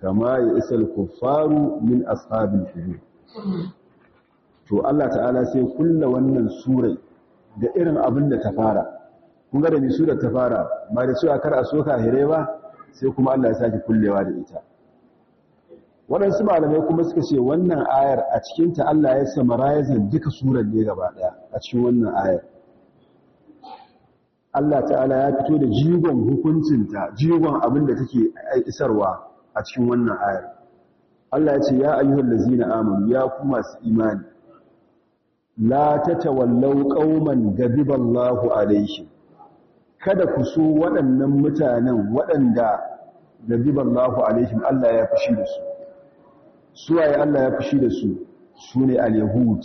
kama ya isal kuffaru min ashabil qubur to Allah ta'ala sai kulla wannan surai da irin abin da ta fara. Kun ga da ni surar ta fara? Ba da cewa kar a soka hire ba sai kuma Allah ya saki kullewa da ita. Waɗansu malamai kuma suka ce wannan ayar a cikinta Allah ya samarizing duka surar ne gaba ɗaya a cikin wannan ayar. Allah ta'ala ya fito da jigon hukuncinta jigon abin da take isarwa a cikin wannan ayar. Allah ya ce ya ayyuhal ladzina amanu ya ku masu imani la tatawallaw qauman ghadiballahu alaihim kada ku so waɗannan mutanen waɗanda ghadiballahu alaihim Allah ya fushi da su. Suwaye Allah ya fushi da su? Sune al-yahud.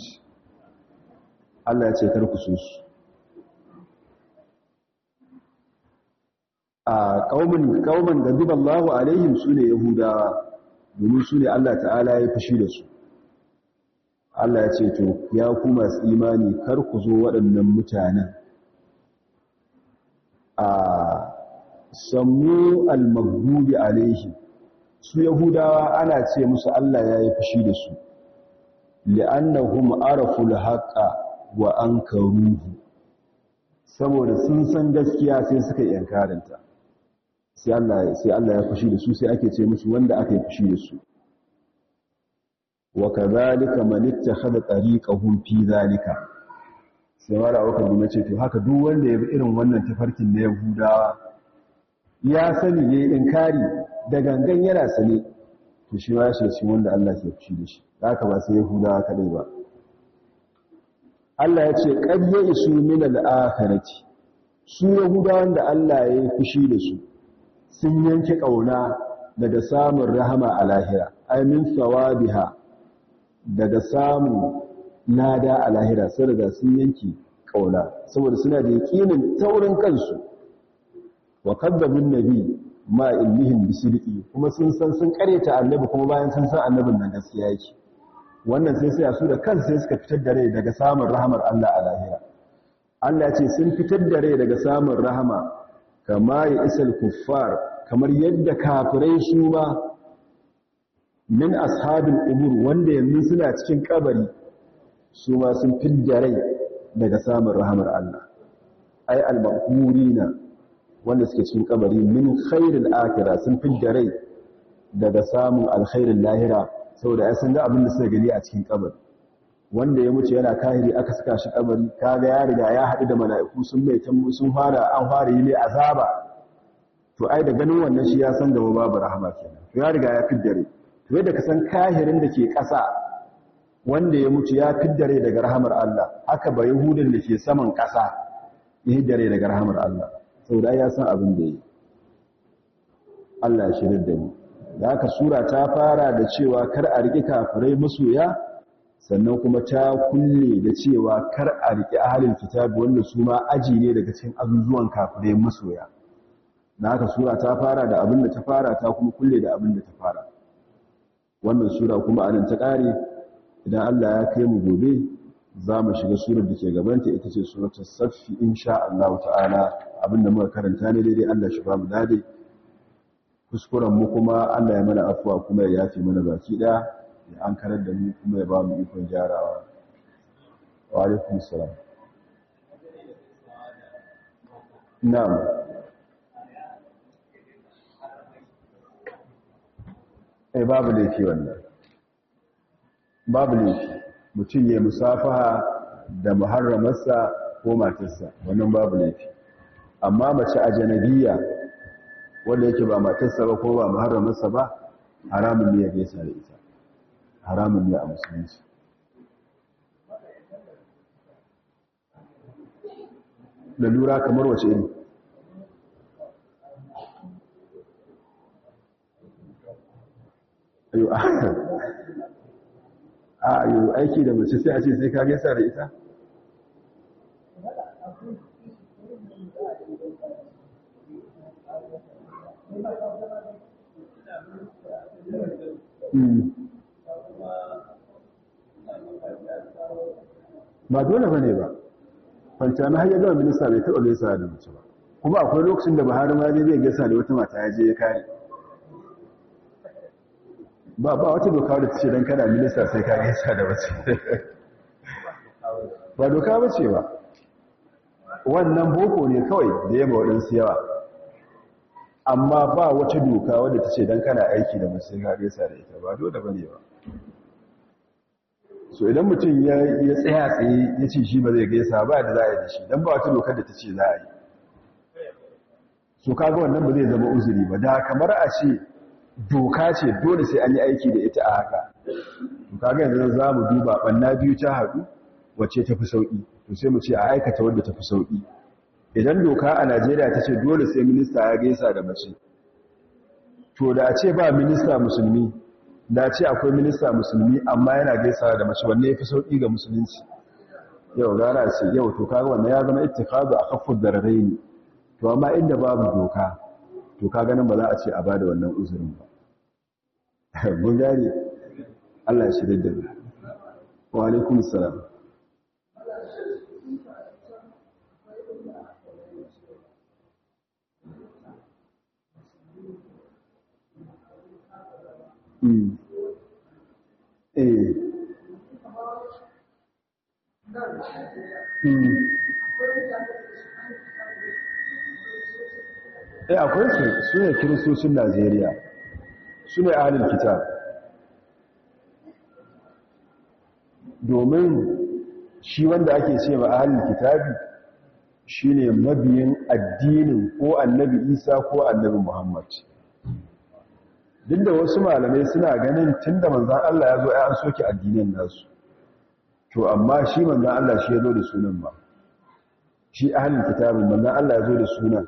Allah ya ce kar ku so su. A kaumin kaumin gadiballahu alaihim su ne yahudawa domin su ne Allah ta'ala ya fushi da su. Allah ya ce to ya ku masu imani kar ku zo waɗannan mutanen. A sammu al-maghdubi alaihim. Su yahudawa ana ce musu Allah ya yi fushi da su. Li'annahum arafu al-haqqa wa ankaruhu. Saboda sun san gaskiya sai suka yankarinta sai Allah ya fushi da su sai ake ce musu wanda aka yi fushi da su. Wa kadhalika man ittakhadha tariqahum fi zalika sai wala aka gina ce to haka duk wanda ya bi irin wannan tafarkin na Yahudawa ya sani yayi inkari da gangan yana sane. To shi ma shi cikin wanda Allah ke fushi da shi. Haka ba sai Yahudawa kadai ba. Allah ya ce qad isu min al-akhirati. Su Yahudawan da Allah ya yi fushi da su sun yanke ƙauna daga samun rahama a lahira. Aimin sawabiha daga samun nada a lahira. Sun riga sun yanke ƙauna saboda suna da yaƙinin taurin kansu. Wa kadzabun nabi ma ilmihim bisidqi kuma sun san sun kareta annabi kuma bayan sun san annabin nan gaskiya yake. Wannan sai sai su da kansu sai suka fitar da rai daga samun rahamar Allah a lahira. Allah ya ce sun fitar da rai daga samun rahama kama ya isal kuffar kamar yadda kafirai su ma min ashabin umur wanda yanzu suna cikin kabari su ma sun fidda rai daga samun rahamar Allah. Ai al-maqburina wanda suke cikin kabari min khairil akhirah sun fidda rai daga samun alkhairin lahira saboda ya san ga abin da suka gani a cikin kabari. Wanda ya mutu yana kahiri aka saka shi kabari kaga ya riga ya haɗu da mala'iku sun mai tambu sun fara an fara yi ne azaba. To ai da ganin wannan shi ya san gaba babu rahama kenan. To ya riga ya fiddare. To yadda ka san kahirin da ke ƙasa wanda ya mutu ya fiddare daga rahamar Allah. Haka ba yahudin da ke saman ƙasa ya hiddare daga rahamar Allah. Saboda ya san abin da yi. Allah ya shirin da mu. Da haka sura ta fara da cewa kar a riƙe kafirai masoya sannan kuma ta kulle da cewa kar a riƙe ahalin kitabi wanda su ma aji ne daga cikin azuzuwan kafirai masoya. Da haka sura ta fara da abin da ta fara ta kuma kulle da abin da ta fara. Wannan sura kuma a nan ta ƙare. Idan Allah ya kai mu gobe za mu shiga surar da ke gabanta ita ce suratul saffi insha Allah ta'ala. Abinda muka karanta ne daidai Allah shi ba mu daɗe. Kuskuren mu kuma Allah ya mana afuwa kuma ya yafe mana baki ɗaya. ya an karar da mu kuma ya ba mu ikon gyarawa. Wa alaikum salam. Na'am. Eh babu laifi wannan. Babu laifi. Mutum ya musafaha da muharramarsa ko matarsa. Wannan babu laifi. Amma mace a janabiya wanda yake ba matarsa ba ko ba muharramarsa ba haramun ne ya gaisa da ita. Haramun ne a musulunci. Lalura kamar wace iri? Ayo a ayo aiki da mace sai a ce sai ka gaisa da ita? Ba dole ba ne ba. Kwanta na hanyar gama minista bai taɓa gaisa da mace ba. Kuma akwai lokacin da buhari ma zai gaisa da wata mata ya je ya kare. Ba ba wata doka da ce don kana minista sai ka gaisa da mace. Ba doka ba ce ba. Wannan boko ne kawai da yaba waɗansu yawa. Amma ba wata doka wadda ta ce don kana aiki da mace ka gaisa da ita ba. Dole ba ne ba. So idan mutum ya tsaya tsaye ya ce shi ba zai gaisa ba da za a yi da shi. Don ba wata dokar da ta ce za a yi. So kaga wannan ba zai zama uzuri ba. Da kamar a ce doka ce dole sai an yi aiki da ita a haka. To kaga yanzu za mu duba banna biyu ta haɗu wacce ta fi sauƙi. To sai mu ce a aikata wadda ta fi sauƙi. Idan doka a najeriya ta ce dole sai minista ya gaisa da mace to da a ce ba minista musulmi da ce akwai minista musulmi amma yana gaisawa da mace wanne yafi sauƙi ga musulunci? Yau gara ce yau to kaga wannan ya zama ittikhadu akhaffu dararain to amma inda babu doka to kaga nan ba za a ce a ba da wannan uzurin ba. Mun gane? Allah ya shirye da mu. Wa alaikum salam Mm. Eh. Mm. Eh akwai su su ne kiristocin Najeriya su ne ahalin kitab domin shi wanda ake ce ma ahalin kitabi shine mabiyin addinin ko annabi Isa ko annabi Muhammad duk da wasu malamai suna ganin tunda manzan Allah ya zo ya an soke addinin nasu. To amma shi manzan Allah shi ya zo da sunan ba shi ahalin kitabin manzan Allah ya zo da sunan.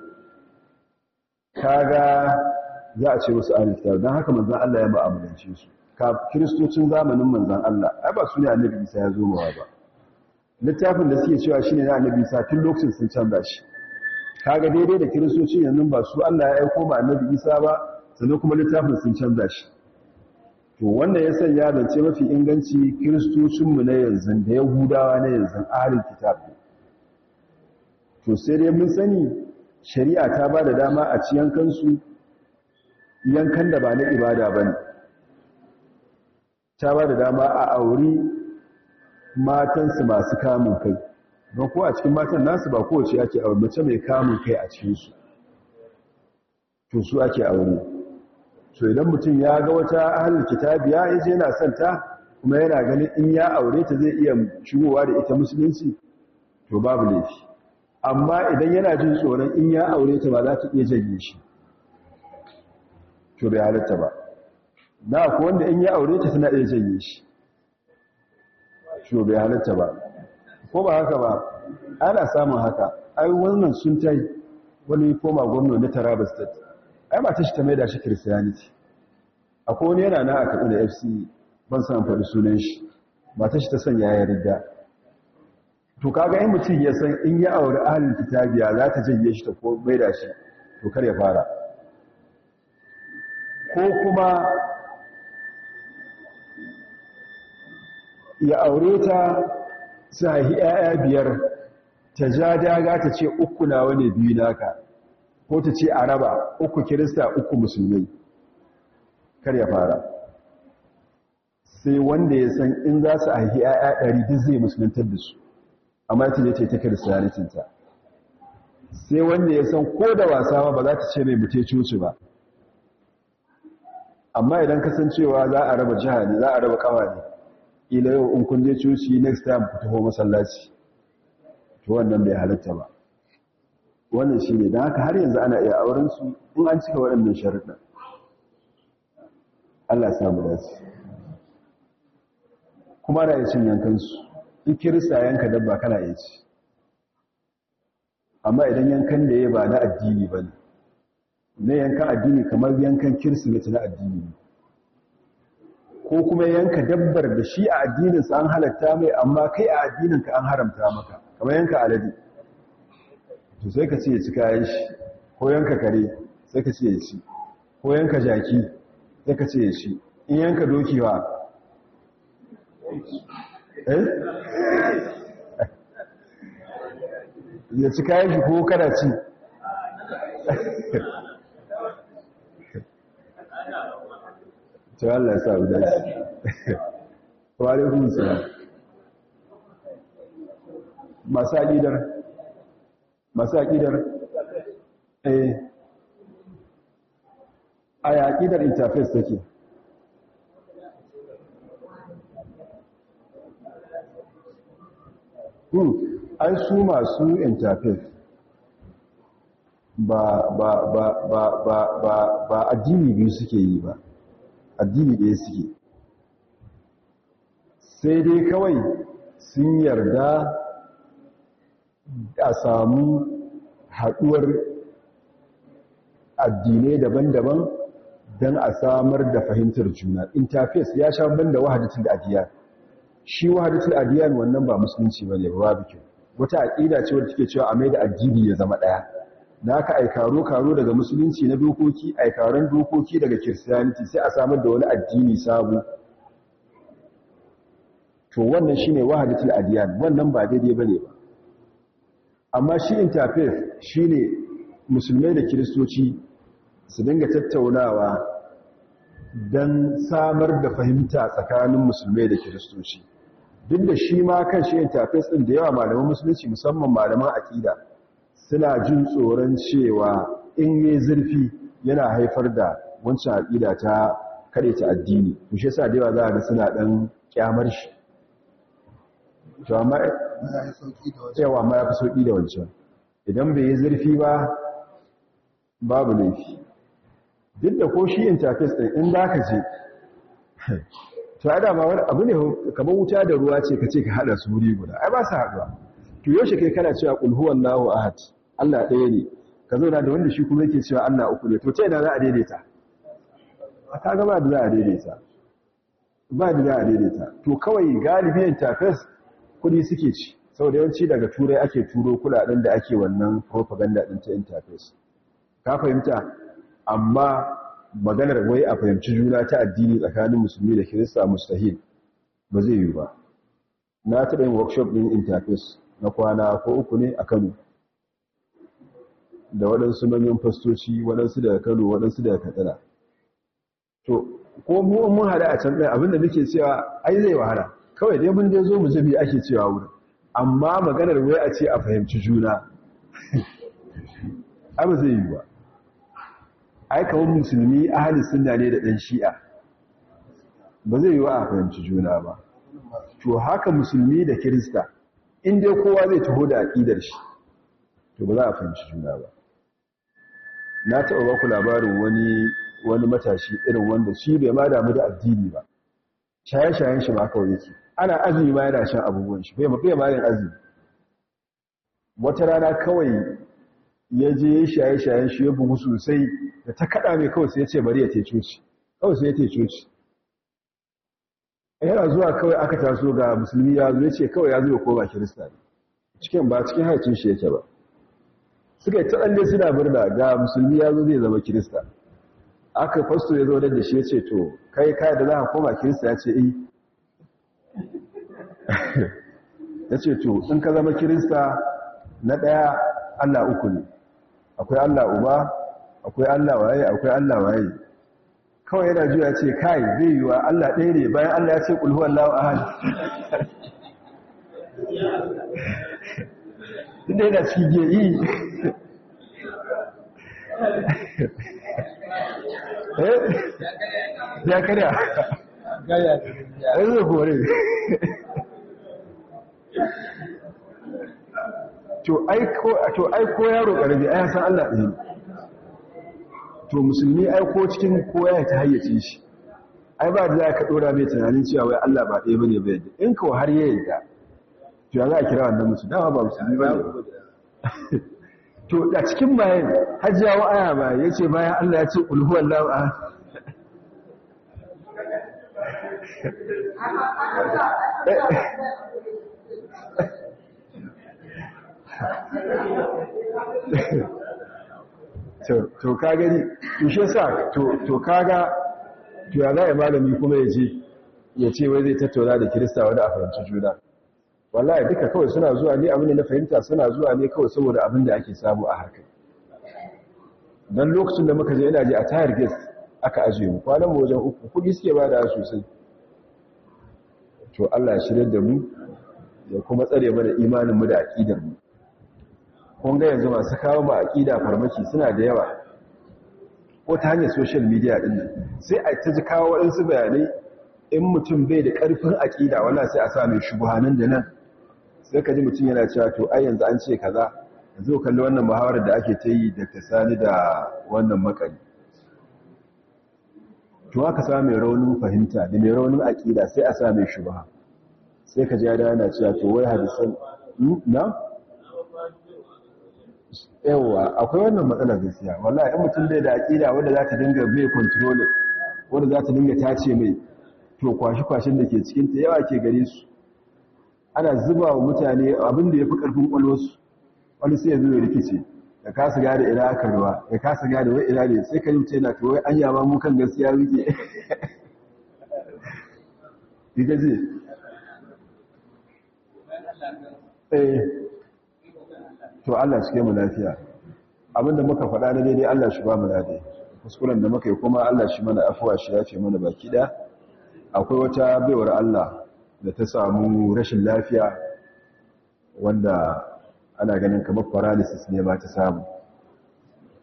Kaga za a ce wasu ahalin kitabin don haka manzan Allah ya ma'amalance su. Ka kiristocin zamanin manzan Allah ai ba su ne annabi Isa ya zo mawa ba. Littafin da suke cewa shine na annabi Isa tun lokacin sun canza shi. Kaga daidai da kiristocin yanzu ba su Allah ya aiko ba annabi Isa ba sannan kuma littafin sun canza shi. To wannan ya sanya zance mafi inganci kiristocinmu na yanzu da yahudawa na yanzu ahalin kitab to sai dai mun sani shari'a ta ba da dama a ci yankansu yankan da ba na ibada ba ne. Ta ba da dama a auri matansu masu kamun kai. Don ko a cikin matan nasu ba kowace ake aure mace mai kamun kai a cikinsu. To su ake aure. So idan mutum ya ga wata ahlul kitabiya ya je yana son ta kuma yana ganin in ya aure ta zai iya shigowa da ita musulunci to babu laifi. Amma idan yana jin tsoron in ya aure ta ba za ta iya janye shi. To bai halatta ba. Na ku wanda in ya aure ta tana iya janye shi. To bai halatta ba. Ko ba haka ba? Ana samun haka. Ai wannan sun tai. Wani koma gwamna na Taraba State. Ai ba ta shi ta mai da shi Christianity. Akwai wani yana na a kaɗu da FC ban san faɗi sunan shi. Ba ta shi ta sanya ya riga to kaga in mutum ya san in ya aure ahlul kitabiya za ta janye shi ta ko mai da shi? To kar ya fara. Ko kuma ya aure ta sahi 'ya'ya biyar ta ja daga ta ce uku na wani biyu naka. Ko ta ce araba uku kirista uku musulmai. Kar ya fara. Sai wanda ya san in za su haihi 'ya'ya ɗari duk zai musuluntar da su. Amma ta ce ta kiristiyanitinta. Sai wanda ya san ko da wasa ba za ta ce mai mutai coci ba. Amma idan kasancewa za a raba jiha ne za a raba kawa ne ila yau in kun je coci next time ku taho masallaci. To wannan bai halatta ba. Wannan shi ne don haka har yanzu ana iya auren su in an cika waɗannan sharuɗa Allah ya samu dace. Kuma ana iya cin yankansu in kirista yanka dabba kana iya ci. Amma idan yankan da ya ba na addini ba ne. Na yankan addini kamar yankan kirsimeti na addini ko kuma yanka dabbar da shi a addininsa an halatta mai amma kai a addininka an haramta maka kamar yanka alade. To sai ka ce ya ci kayan shi ko yanka kare sai ka ce ya ci ko yanka jaki sai ka ce ya ci. In yanka doki wa eh? Ya ci kayan shi ko kada ci? Ta Allah ya sa mu dace. Wa alaikum salam. Masu aqidar masu aqidar eh ay aqidar interface take? Hmm ai su masu interface ba ba ba ba ba ba ba addini biyu suke yi ba. Addini ɗaya suke. Sai dai kawai sun yarda a samu haɗuwar addinai daban-daban don a samar da fahimtar juna. Interface ya sha banda wahadatul adiyan shi wahadatul adiyan wannan ba musulunci ba ne ba kyau. Wata aqida ce wadda take cewa a mai da addini ya zama ɗaya. Da aka ai karo daga musulunci na dokoki ai karon dokoki daga christianity sai a samar da wani addini sabo. To wannan shine wahadatul adiyan wannan ba daidai ba ne ba. Amma shi interfaith shine musulmai da kiristoci su dinga tattaunawa don samar da fahimta tsakanin musulmai da kiristoci. Duk da shi ma kan shi interfaith din da yawa malaman musulunci musamman malaman aƙida suna jin tsoron cewa in yi zurfi yana haifar da wancan aƙida ta ta addini. Shi yasa da yawa za ga suna dan kyamar shi. Yawa ma ya fi sauƙi da wancan. Idan bai yi zurfi ba babu laifi. Duk da ko shi interface ɗin in za ka ce to ya dama wani abu ne kamar wuta da ruwa ce ka ce ka haɗa su wuri guda. Ai ba su haɗuwa. To yaushe kai kana cewa ƙul huwan lahu ahad Allah ɗaya ne. Ka zauna da wanda shi kuma yake cewa Allah uku ne to ta yana za a daidaita? A ta gaba da za a daidaita. Ba da za a daidaita. To kawai galibi interface kuɗi suke ci. Saboda yawanci daga turai ake turo kuɗaɗen da ake wannan propaganda din ta interface. Ka fahimta? Amma maganar wai a fahimci juna ta addini tsakanin musulmi da kirista mustahil ba zai yi ba. Na taɓa yin workshop ɗin interface na kwana ko uku ne a kano. Da waɗansu manyan fastoci waɗansu daga kano waɗansu daga katsina. To ko mu mun hada a can ɗaya abin da muke cewa ai zai wahala. Kawai dai mun dai zo mu jabi ake cewa wurin. Amma maganar wai a ce a fahimci juna abu zai yi ba. Ai kawai musulmi ahli sunna ne da dan shi'a. Ba zai yi wa a fahimci juna ba. To haka musulmi da kirista in dai kowa zai taho da aqidar shi to ba za a fahimci juna ba. Na taɓa ba ku labarin wani wani matashi irin wanda shi bai ma damu da addini ba. Shaye-shayen shi ba kawai yake. Ana azumi ma yana shan abubuwan shi. Bai bai ma yin azumi. Wata rana kawai ya je shaye-shayen shi ya bugu sosai da ta kaɗa mai kawai sai ya ce bari ya teco ci kawai sai ya teco ci yana zuwa kawai aka taso ga musulmi ya zo ya ce kawai ya zo ya koma kirista ne. Cikin ba cikin haicin shi yake ba. Suka yi tsalle suna birna ga musulmi ya zo zai zama kirista. Aka fasto ya zo da shi ya ce to kai kai da za ka koma kirista? Ya ce eh. ya ce to in ka zama kirista na ɗaya allah uku ne. Akwai allah uba akwai allah waye akwai allah waye. Kawai yana juya ce kai zai yi wa allah ɗaya ne. Bayan allah ya ce ƙulhuwan lawa ahal inda yana cikin yi ya karya. Ya zai kore. To aiko yaro ƙarfi a yasan allah ɗaya to musulmi aiko cikin koya ta hayyace shi ai ba da za ka ɗora mai tunanin cewa wai allah ba ɗaya ba ne bai in kawo har yi yadda to ya za a kira wannan musu dama ba musulmi ba to a cikin bayan hajjiya wa aya ba ya ce bayan Allah ya ce ƙulhuwan la'a to ka gani to shi sa to kaga to ya za a malami kuma ya ce ya ce wai zai tattauna da kirista wadda a fahimci juna. Wallahi duka kawai suna zuwa ne abin da na fahimta suna zuwa ne kawai saboda abin da ake samu a harkar. Don lokacin da muka je ina je a tayar guest aka ajiye mu. Kwanan wajen uku kuɗi suke ba da sosai. To Allah ya shirye da mu. Ya kuma tsare mana imanin mu da aqidar mu. Kun ga yanzu masu kawo ma aqida farmaki suna da yawa. Ko ta hanyar social media ɗin nan sai a ta ji kawo waɗansu bayanai in mutum bai da ƙarfin aƙida wala sai a sa mai shubuhanan da nan. Sai ka ji mutum yana cewa to ai yanzu an ce kaza. Yanzu kalli wannan muhawarar da ake ta yi da sani da wannan makari to aka sa mai raunin fahimta da mai raunin aƙida sai a sa mai shubuha. Sai ka ji ya yana cewa to wai hadisan na? Yawa akwai wannan matsalar gaskiya. Wallahi in mutum bai da aƙida wanda za ta dinga mai controlling wanda za ta dinga tace mai to kwashi-kwashin da ke cikinta yawa ke gare su. Ana zuba wa mutane abin da ya fi ƙarfin ƙwalwarsu. Wani sai ya zo ya rikice da kasa gada ina aka ruwa da kasa gada wai ina ne sai kan ce na to wai an yaba mu kan gaskiya muke. Ita ce. Eh. To Allah shi ke mu lafiya. Abinda muka faɗa na daidai Allah shi ba mu lafiya kuskuren da muka yi kuma Allah shi mana afuwa shi ya ce mana baki ɗaya. Akwai wata baiwar Allah da ta samu rashin lafiya wanda ana ganin kamar paralysis ne ba ta samu.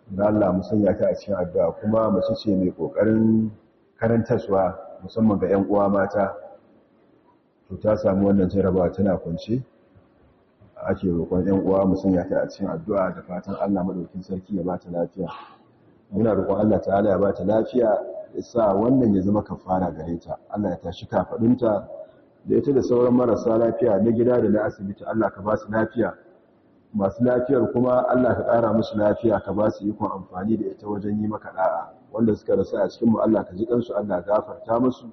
Da Allah musanya ta a cikin addu'a kuma mace ce mai ƙoƙarin karantarwa musamman ga 'yan uwa mata. To ta samu wannan jarabawa tana kwance. Ake roƙon 'yan uwa musanya ta a cikin addu'a da fatan Allah madaukin sarki ya ba ta lafiya. Muna roƙon Allah ta'ala ya ba ta lafiya sa wannan ya zama kafara gare ta. Allah ya tashi kafadunta da ita da sauran marasa lafiya na gida da na asibiti. Allah ka ba su lafiya. Masu lafiyar kuma Allah ka ƙara musu lafiya ka ba su ikon amfani da ita wajen yi maka da'a wanda suka rasa a cikin mu Allah ka ji kansu Allah gafarta musu.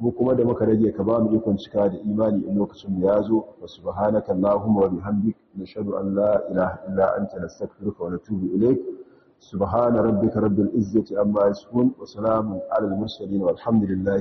mu kuma da muka rage ka ba mu ikon cika da imani in lokacin ya zo wa subhanaka allahumma wa bihamdik nashhadu an la ilaha illa anta nastaghfiruka wa natubu ilayk. Subhana rabbika rabbil izzati amma yasifun wa salamun alal mursalin walhamdulillah